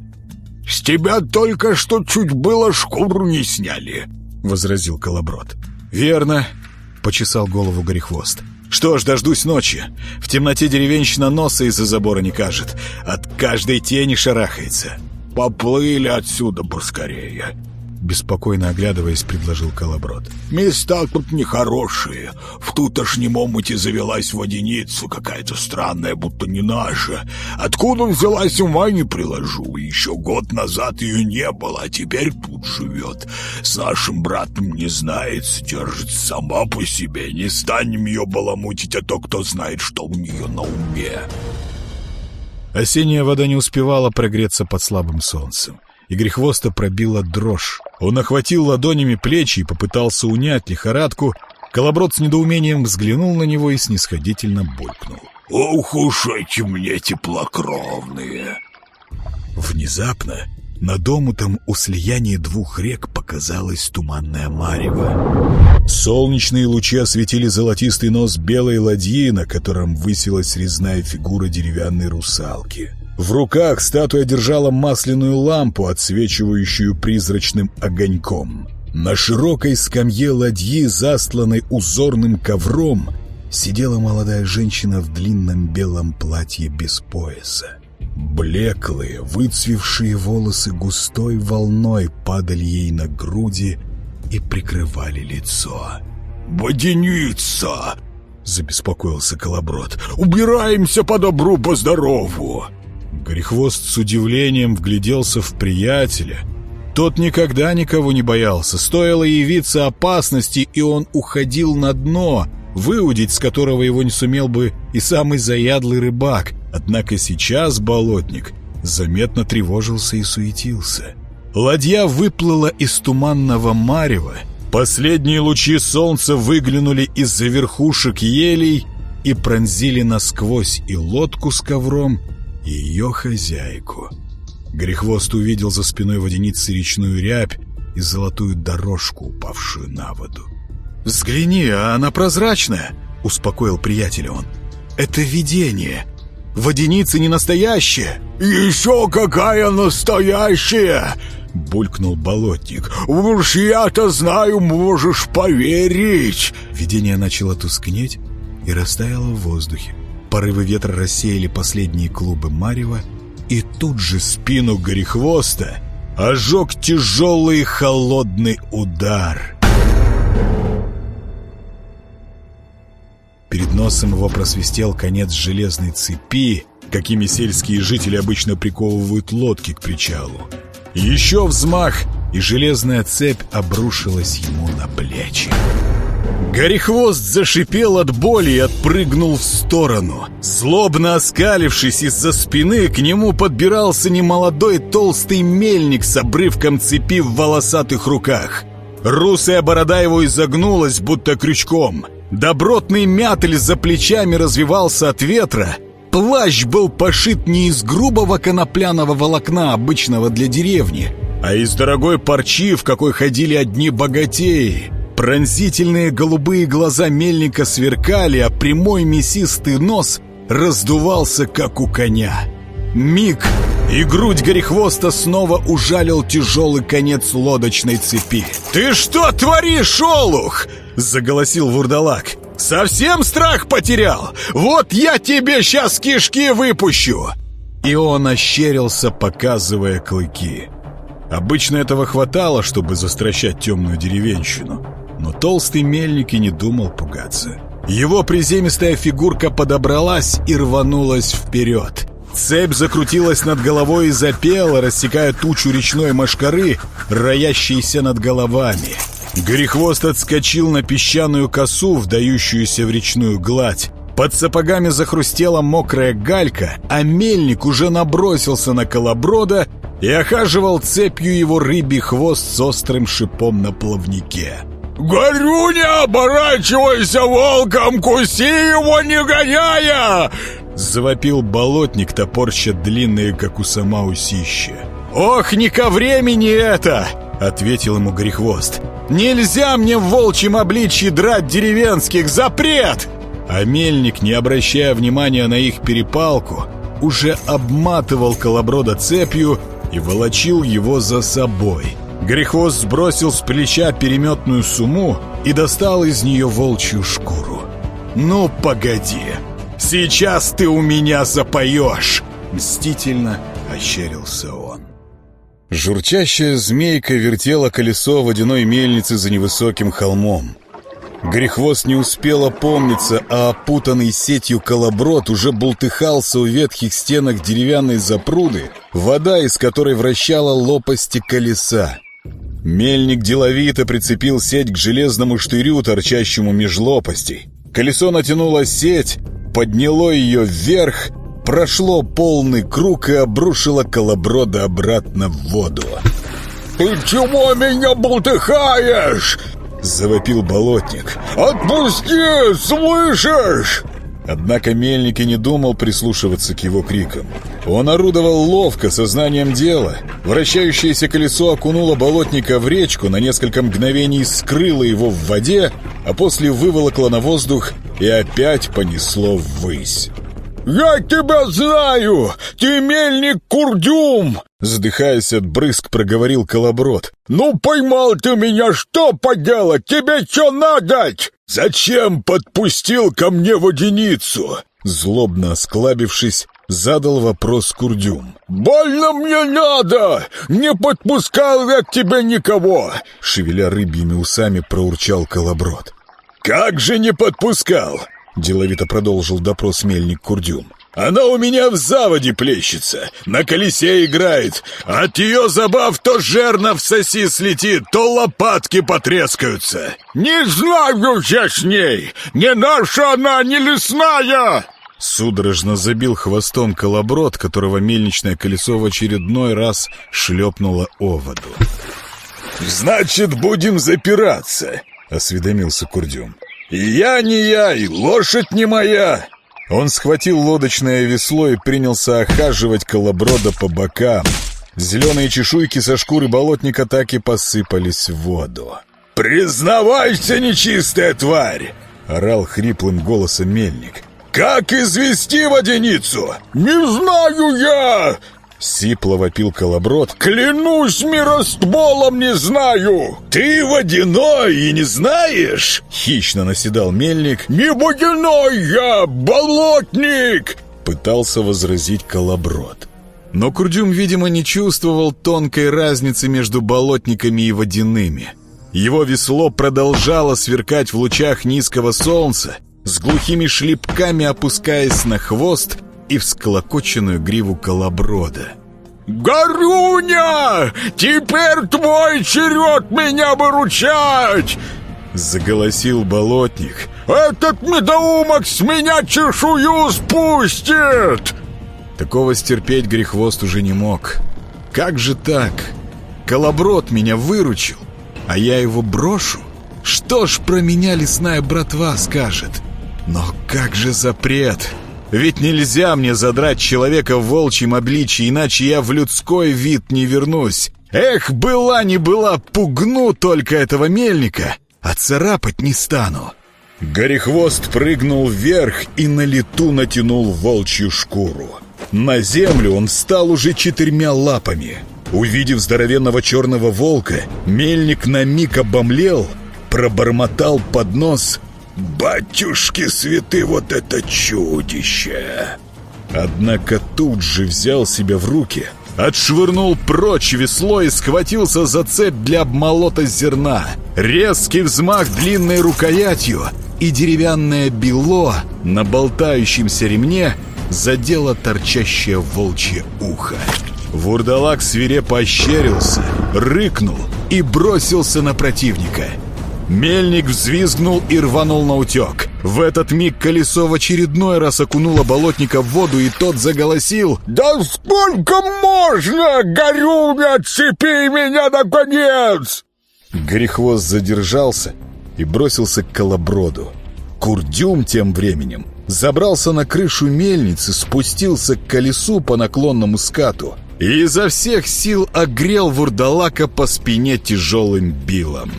«С тебя только что чуть было шкуру не сняли!» — возразил Колоброд. «Верно!» — почесал голову Горехвост. «Что ж, дождусь ночи. В темноте деревенщина носа из-за забора не кажет. От каждой тени шарахается». «Поплыли отсюда поскорее!» Беспокойно оглядываясь, предложил Колоброд. «Места тут нехорошие. В тутошнем омуте завелась водяница какая-то странная, будто не наша. Откуда взялась, ума не приложу. Еще год назад ее не было, а теперь тут живет. С нашим братом не знается, держится сама по себе. Не станем ее баламутить, а то кто знает, что у нее на уме». Осенняя вода не успевала прогреться под слабым солнцем. И Грехвоста пробила дрожь. Он охватил ладонями плечи и попытался унять лихорадку. Колоброд с недоумением взглянул на него и снисходительно булькнул. «Ох уж эти мне теплокровные!» Внезапно над омутом у слияния двух рек показалась туманная марево. Солнечные лучи осветили золотистый нос белой ладьи, на котором высилась резная фигура деревянной русалки. В руках статуя держала масляную лампу, отсвечивающую призрачным огоньком. На широкой скамье ладьи, застланной узорным ковром, сидела молодая женщина в длинном белом платье без пояса. Блеклые, выцвевшие волосы густой волной падали ей на груди и прикрывали лицо. «Водяница!» — забеспокоился Колоброд. «Убираемся по добру, по здорову!» Горехвост с удивлением вгляделся в приятеля. Тот никогда никого не боялся. Стоило явиться опасности, и он уходил на дно, выудить с которого его не сумел бы и самый заядлый рыбак. Однако сейчас болотник заметно тревожился и суетился. Ладья выплыла из туманного марева. Последние лучи солнца выглянули из-за верхушек елей и пронзили насквозь и лодку с ковром, ее хозяйку. Грехвост увидел за спиной водяницы речную рябь и золотую дорожку, упавшую на воду. «Взгляни, а она прозрачная!» — успокоил приятеля он. «Это видение!» Водяница не настоящая!» «Еще какая настоящая!» — булькнул болотник. «Уж я-то знаю, можешь поверить!» Видение начало тускнеть и растаяло в воздухе. Порывы ветра рассеяли последние клубы марева, И тут же спину Горехвоста ожег тяжелый холодный удар. Перед носом его просвистел конец железной цепи, какими сельские жители обычно приковывают лодки к причалу. Еще взмах, и железная цепь обрушилась ему на плечи. Горехвост зашипел от боли и отпрыгнул в сторону. Злобно оскалившись из-за спины, к нему подбирался немолодой толстый мельник с обрывком цепи в волосатых руках. Русая борода его изогнулась, будто крючком. Добротный мятель за плечами развивался от ветра. Плащ был пошит не из грубого конопляного волокна, обычного для деревни, а из дорогой парчи, в какой ходили одни богатеи. Пронзительные голубые глаза мельника сверкали, а прямой мясистый нос раздувался, как у коня. Миг, и грудь Горехвоста снова ужалил тяжелый конец лодочной цепи. «Ты что творишь, Олух?» — заголосил вурдалак. «Совсем страх потерял? Вот я тебе сейчас кишки выпущу!» И он ощерился, показывая клыки. Обычно этого хватало, чтобы застращать темную деревенщину. Но толстый мельник и не думал пугаться. Его приземистая фигурка подобралась и рванулась вперед. Цепь закрутилась над головой и запела, рассекая тучу речной мошкары, роящейся над головами. Горехвост отскочил на песчаную косу, вдающуюся в речную гладь. Под сапогами захрустела мокрая галька, а мельник уже набросился на колоброда и охаживал цепью его рыбий хвост с острым шипом на плавнике. «Горю, не оборачивайся волком, куси его, не гоняя!» Завопил болотник, топорща длинные, как у сама усища. «Ох, не ко времени это!» — ответил ему Грехвост. «Нельзя мне в волчьем обличье драть деревенских! Запрет!» А мельник, не обращая внимания на их перепалку, уже обматывал колоброда цепью и волочил его за собой — Грехвост сбросил с плеча переметную сумму и достал из нее волчью шкуру. «Ну, погоди! Сейчас ты у меня запоешь!» Мстительно ощерился он. Журчащая змейка вертела колесо водяной мельницы за невысоким холмом. Грехвост не успел опомниться, а опутанный сетью колоброд уже бултыхался у ветхих стенок деревянной запруды, вода из которой вращала лопасти колеса. Мельник деловито прицепил сеть к железному штырю, торчащему меж лопастей. Колесо натянуло сеть, подняло ее вверх, прошло полный круг и обрушило колоброда обратно в воду. «Ты чего меня болтыхаешь?» — завопил болотник. «Отпусти, слышишь?» Однако Мельник и не думал прислушиваться к его крикам. Он орудовал ловко, сознанием дела. Вращающееся колесо окунуло болотника в речку, на несколько мгновений скрыло его в воде, а после выволокло на воздух и опять понесло ввысь. «Я тебя знаю! Ты мельник Курдюм!» Задыхаясь от брызг, проговорил Колоброд. «Ну, поймал ты меня! Что поделать? Тебе что надо?» «Зачем подпустил ко мне водяницу?» Злобно осклабившись, задал вопрос Курдюм. «Больно мне надо! Не подпускал я к тебе никого!» Шевеля рыбьими усами, проурчал Колоброд. «Как же не подпускал?» Деловито продолжил допрос мельник Курдюм. Она у меня в заводе плещется, на колесе играет. От ее забав то жерна в соси слетит, то лопатки потрескаются. Не знаю я с ней, не наша она, не лесная. Судорожно забил хвостом колоброд, которого мельничное колесо в очередной раз шлепнуло о воду. «Значит, будем запираться», — осведомился Курдюм. «Я не я, и лошадь не моя. Он схватил лодочное весло и принялся охаживать колоброда по бокам. Зеленые чешуйки со шкуры болотника так и посыпались в воду. «Признавайся, нечистая тварь!» — орал хриплым голосом мельник. «Как извести водяницу?» «Не знаю я!» Сипло вопил колоброд. «Клянусь миростволом, не знаю!» «Ты водяной и не знаешь?» Хищно наседал мельник. «Не водяной я, болотник!» Пытался возразить колоброд. Но Курдюм, видимо, не чувствовал тонкой разницы между болотниками и водяными. Его весло продолжало сверкать в лучах низкого солнца, с глухими шлепками опускаясь на хвост и всколокоченную гриву колоброда. «Горюня! Теперь твой черед меня выручать!» Заголосил болотник. «Этот медоумок с меня чешую спустит!» Такого стерпеть грехвост уже не мог. Как же так? Колоброд меня выручил, а я его брошу? Что ж про меня лесная братва скажет? Но как же запрет? Ведь нельзя мне задрать человека в волчьем обличье, иначе я в людской вид не вернусь. Эх, была не была, пугну только этого мельника, а царапать не стану. Горехвост прыгнул вверх и на лету натянул волчью шкуру. На землю он встал уже четырьмя лапами. Увидев здоровенного черного волка, мельник на миг обомлел, пробормотал под нос «Батюшки святы, вот это чудище!» Однако тут же взял себя в руки, отшвырнул прочь весло и схватился за цепь для обмолота зерна. Резкий взмах длинной рукоятью, и деревянное бело на болтающемся ремне задело торчащее волчье ухо. Вурдалак свирепо ощерился, рыкнул и бросился на противника — Мельник взвизгнул и рванул на утек. В этот миг колесо в очередной раз окунуло болотника в воду, и тот заголосил «Да сколько можно? Горю, отцепи меня, наконец!» Грехвост задержался и бросился к колоброду. Курдюм тем временем забрался на крышу мельницы, спустился к колесу по наклонному скату и изо всех сил огрел вурдалака по спине тяжелым билом.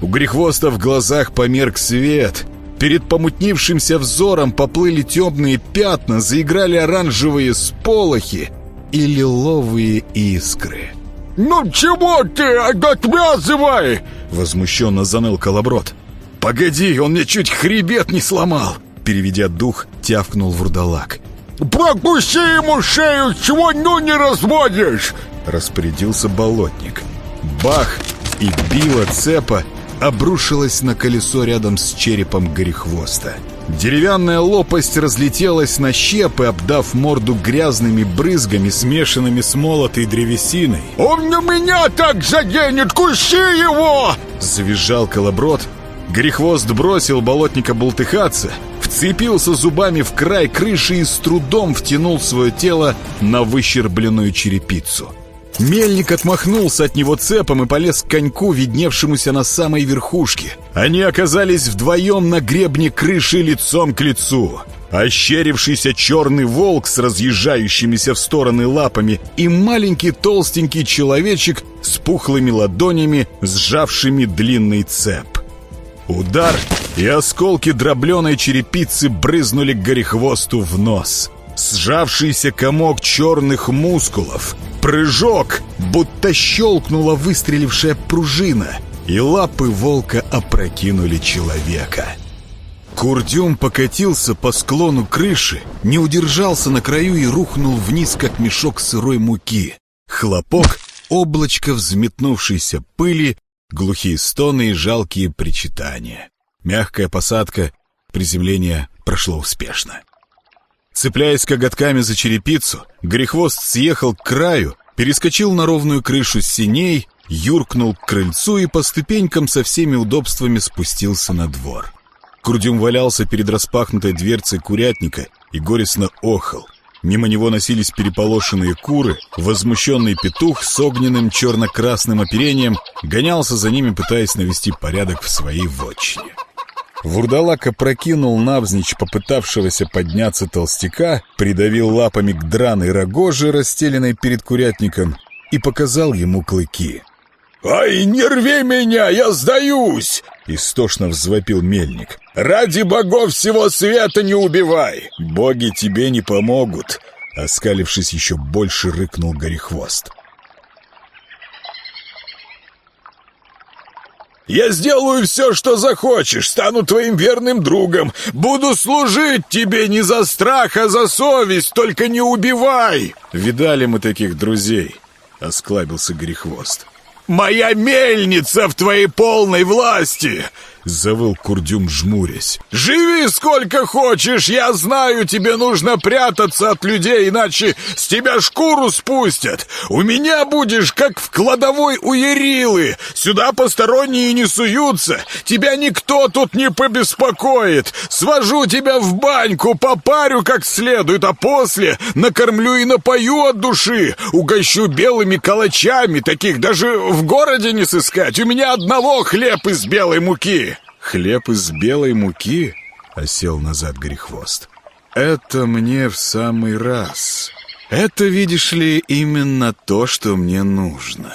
У Грехвоста в глазах померк свет. Перед помутнившимся взором поплыли темные пятна, заиграли оранжевые сполохи и лиловые искры. «Ну чего ты? Отвязывай!» Возмущенно заныл Колоброд. «Погоди, он мне чуть хребет не сломал!» Переведя дух, тявкнул вурдалак. «Прокуси ему шею, чего ну не разводишь!» Распорядился болотник. Бах! И била цепа обрушилась на колесо рядом с черепом горехвоста. Деревянная лопасть разлетелась на щепы, обдав морду грязными брызгами, смешанными с молотой древесиной. «Он на меня так заденет! Куси его!» Завизжал колоброд. Грехвост бросил болотника болтыхаться, вцепился зубами в край крыши и с трудом втянул свое тело на выщербленную черепицу. Мельник отмахнулся от него цепом и полез к коньку, видневшемуся на самой верхушке. Они оказались вдвоем на гребне крыши лицом к лицу. Ощерившийся черный волк с разъезжающимися в стороны лапами и маленький толстенький человечек с пухлыми ладонями, сжавшими длинный цеп. Удар, и осколки дробленой черепицы брызнули горехвосту в нос. Сжавшийся комок черных мускулов — Прыжок, будто щелкнула выстрелившая пружина, и лапы волка опрокинули человека. Курдюм покатился по склону крыши, не удержался на краю и рухнул вниз, как мешок сырой муки. Хлопок, облачко взметнувшейся пыли, глухие стоны и жалкие причитания. Мягкая посадка, приземление прошло успешно. Цепляясь коготками за черепицу, Грехвост съехал к краю, перескочил на ровную крышу синей, юркнул к крыльцу и по ступенькам со всеми удобствами спустился на двор. Курдюм валялся перед распахнутой дверцей курятника и горестно охал. Мимо него носились переполошенные куры, возмущенный петух с огненным черно-красным оперением гонялся за ними, пытаясь навести порядок в своей вотчине. Вурдалак опрокинул навзничь попытавшегося подняться толстяка, придавил лапами к драной рогоже, расстеленной перед курятником, и показал ему клыки. «Ай, не рви меня, я сдаюсь!» — истошно взвопил мельник. «Ради богов всего света не убивай!» «Боги тебе не помогут!» — оскалившись еще больше, рыкнул Горехвост. Я сделаю все, что захочешь, стану твоим верным другом, буду служить тебе не за страх, а за совесть, только не убивай!» «Видали мы таких друзей», — осклабился Грехвост. «Моя мельница в твоей полной власти!» — завыл Курдюм, жмурясь. «Живи сколько хочешь! Я знаю, тебе нужно прятаться от людей, иначе с тебя шкуру спустят! У меня будешь, как в кладовой у Ярилы! Сюда посторонние не суются! Тебя никто тут не побеспокоит! Свожу тебя в баньку, попарю как следует, а после накормлю и напою от души! Угощу белыми калачами, таких даже в городе не сыскать! У меня одного хлеб из белой муки!» «Хлеб из белой муки?» — осел назад Грехвост. «Это мне в самый раз. Это, видишь ли, именно то, что мне нужно.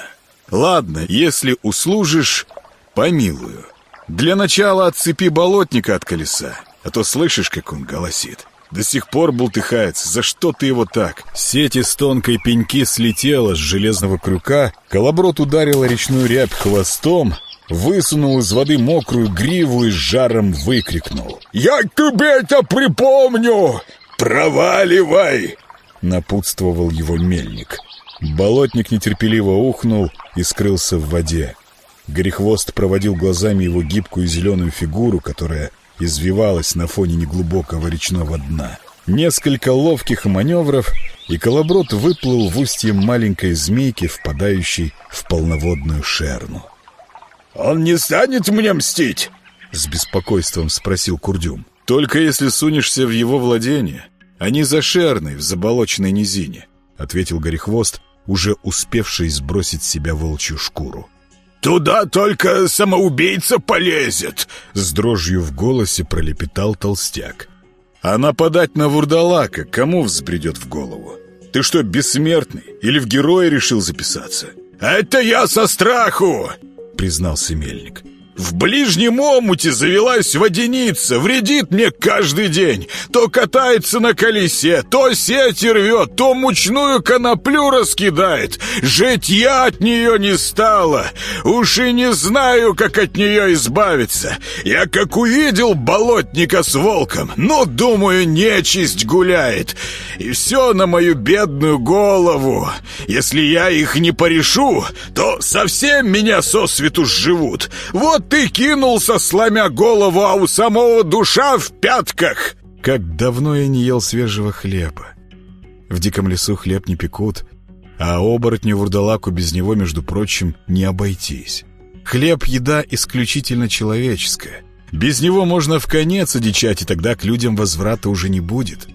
Ладно, если услужишь, помилую. Для начала отцепи болотника от колеса, а то слышишь, как он голосит». До сих пор бултыхается. За что ты его так? Сеть из тонкой пеньки слетела с железного крюка, колоброд ударила речную рябь хвостом, высунул из воды мокрую гриву и с жаром выкрикнул. «Я тебе это припомню! Проваливай!» Напутствовал его мельник. Болотник нетерпеливо ухнул и скрылся в воде. Горехвост проводил глазами его гибкую зеленую фигуру, которая извивалась на фоне неглубокого речного дна. Несколько ловких маневров, и колоброд выплыл в устье маленькой змейки, впадающей в полноводную шерну. «Он не станет мне мстить?» — с беспокойством спросил Курдюм. «Только если сунешься в его владение, а не за шерной в заболоченной низине», — ответил Горехвост, уже успевший сбросить с себя волчью шкуру. «Туда только самоубийца полезет!» — с дрожью в голосе пролепетал толстяк. «А нападать на вурдалака кому взбредет в голову? Ты что, бессмертный? Или в героя решил записаться?» «Это я со страху!» — признался мельник. В ближнем омуте завелась водяница, вредит мне каждый день. То катается на колесе, то сети рвет, то мучную коноплю раскидает. Жить я от нее не стала. Уж и не знаю, как от нее избавиться. Я как увидел болотника с волком, ну, думаю, нечисть гуляет. И все на мою бедную голову. Если я их не порешу, то совсем меня сосвету сживут. Вот ты кинулся, сломя голову, а у самого душа в пятках!» Как давно я не ел свежего хлеба. В диком лесу хлеб не пекут, а оборотню вурдалаку без него, между прочим, не обойтись. Хлеб — еда исключительно человеческая. Без него можно в конец одичать, и тогда к людям возврата уже не будет.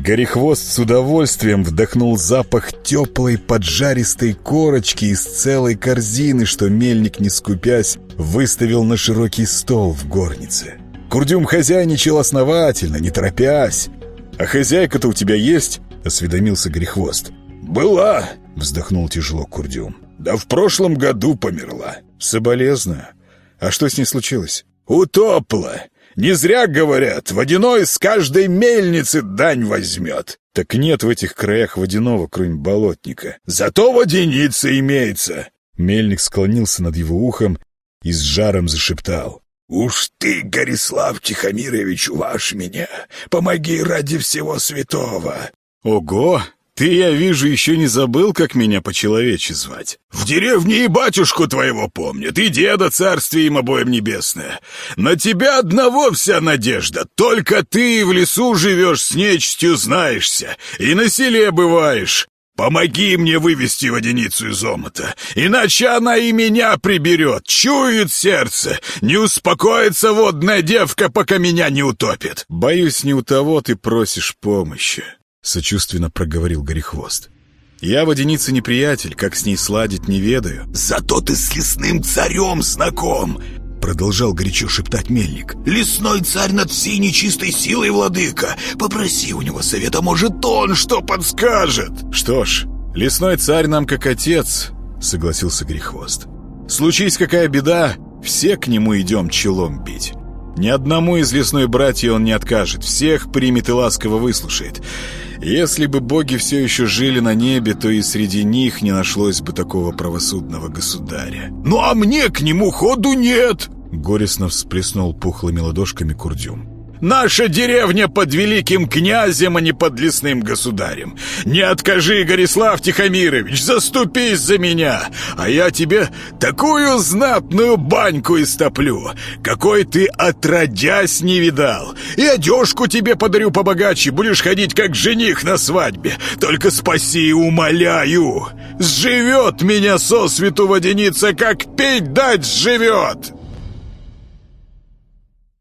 Горехвост с удовольствием вдохнул запах теплой поджаристой корочки из целой корзины, что мельник, не скупясь, выставил на широкий стол в горнице. Курдюм хозяйничал основательно, не торопясь. «А хозяйка-то у тебя есть?» — осведомился Грехвост. «Была!» — вздохнул тяжело Курдюм. «Да в прошлом году померла». «Соболезную. А что с ней случилось?» «Утопла. Не зря говорят, водяной с каждой мельницы дань возьмет». «Так нет в этих краях водяного, кроме болотника». «Зато водяница имеется». Мельник склонился над его ухом и с жаром зашептал. «Уж ты, Горислав Тихомирович, ваш меня, помоги ради всего святого!» «Ого! Ты, я вижу, еще не забыл, как меня по-человече звать?» «В деревне и батюшку твоего помнят, и деда царствие им обоим небесное. На тебя одного вся надежда, только ты в лесу живешь с нечистью знаешься, и на селе бываешь. Помоги мне вывести водяницу из омута, иначе она и меня приберет, чует сердце, не успокоится водная девка, пока меня не утопит. Боюсь, не у того ты просишь помощи, сочувственно проговорил Горехвост. Я водяница неприятель, как с ней сладить не ведаю. Зато ты с лесным царем знаком, Продолжал горячо шептать мельник. «Лесной царь над всей нечистой силой, владыка! Попроси у него совета, может, он что подскажет!» «Что ж, лесной царь нам как отец», — согласился Грехвост. «Случись какая беда, все к нему идем челом бить. Ни одному из лесной братья он не откажет, всех примет и ласково выслушает. Если бы боги все еще жили на небе, то и среди них не нашлось бы такого правосудного государя. «Ну а мне к нему ходу нет!» Горестно всплеснул пухлыми ладошками Курдюм. Наша деревня под великим князем, а не под лесным государем. Не откажи, Горислав Тихомирович, заступись за меня, а я тебе такую знатную баньку истоплю, какой ты отродясь не видал. И одежку тебе подарю побогаче, будешь ходить как жених на свадьбе. Только спаси, умоляю. Сживет меня сосвету водяница, как пить дать сживет!»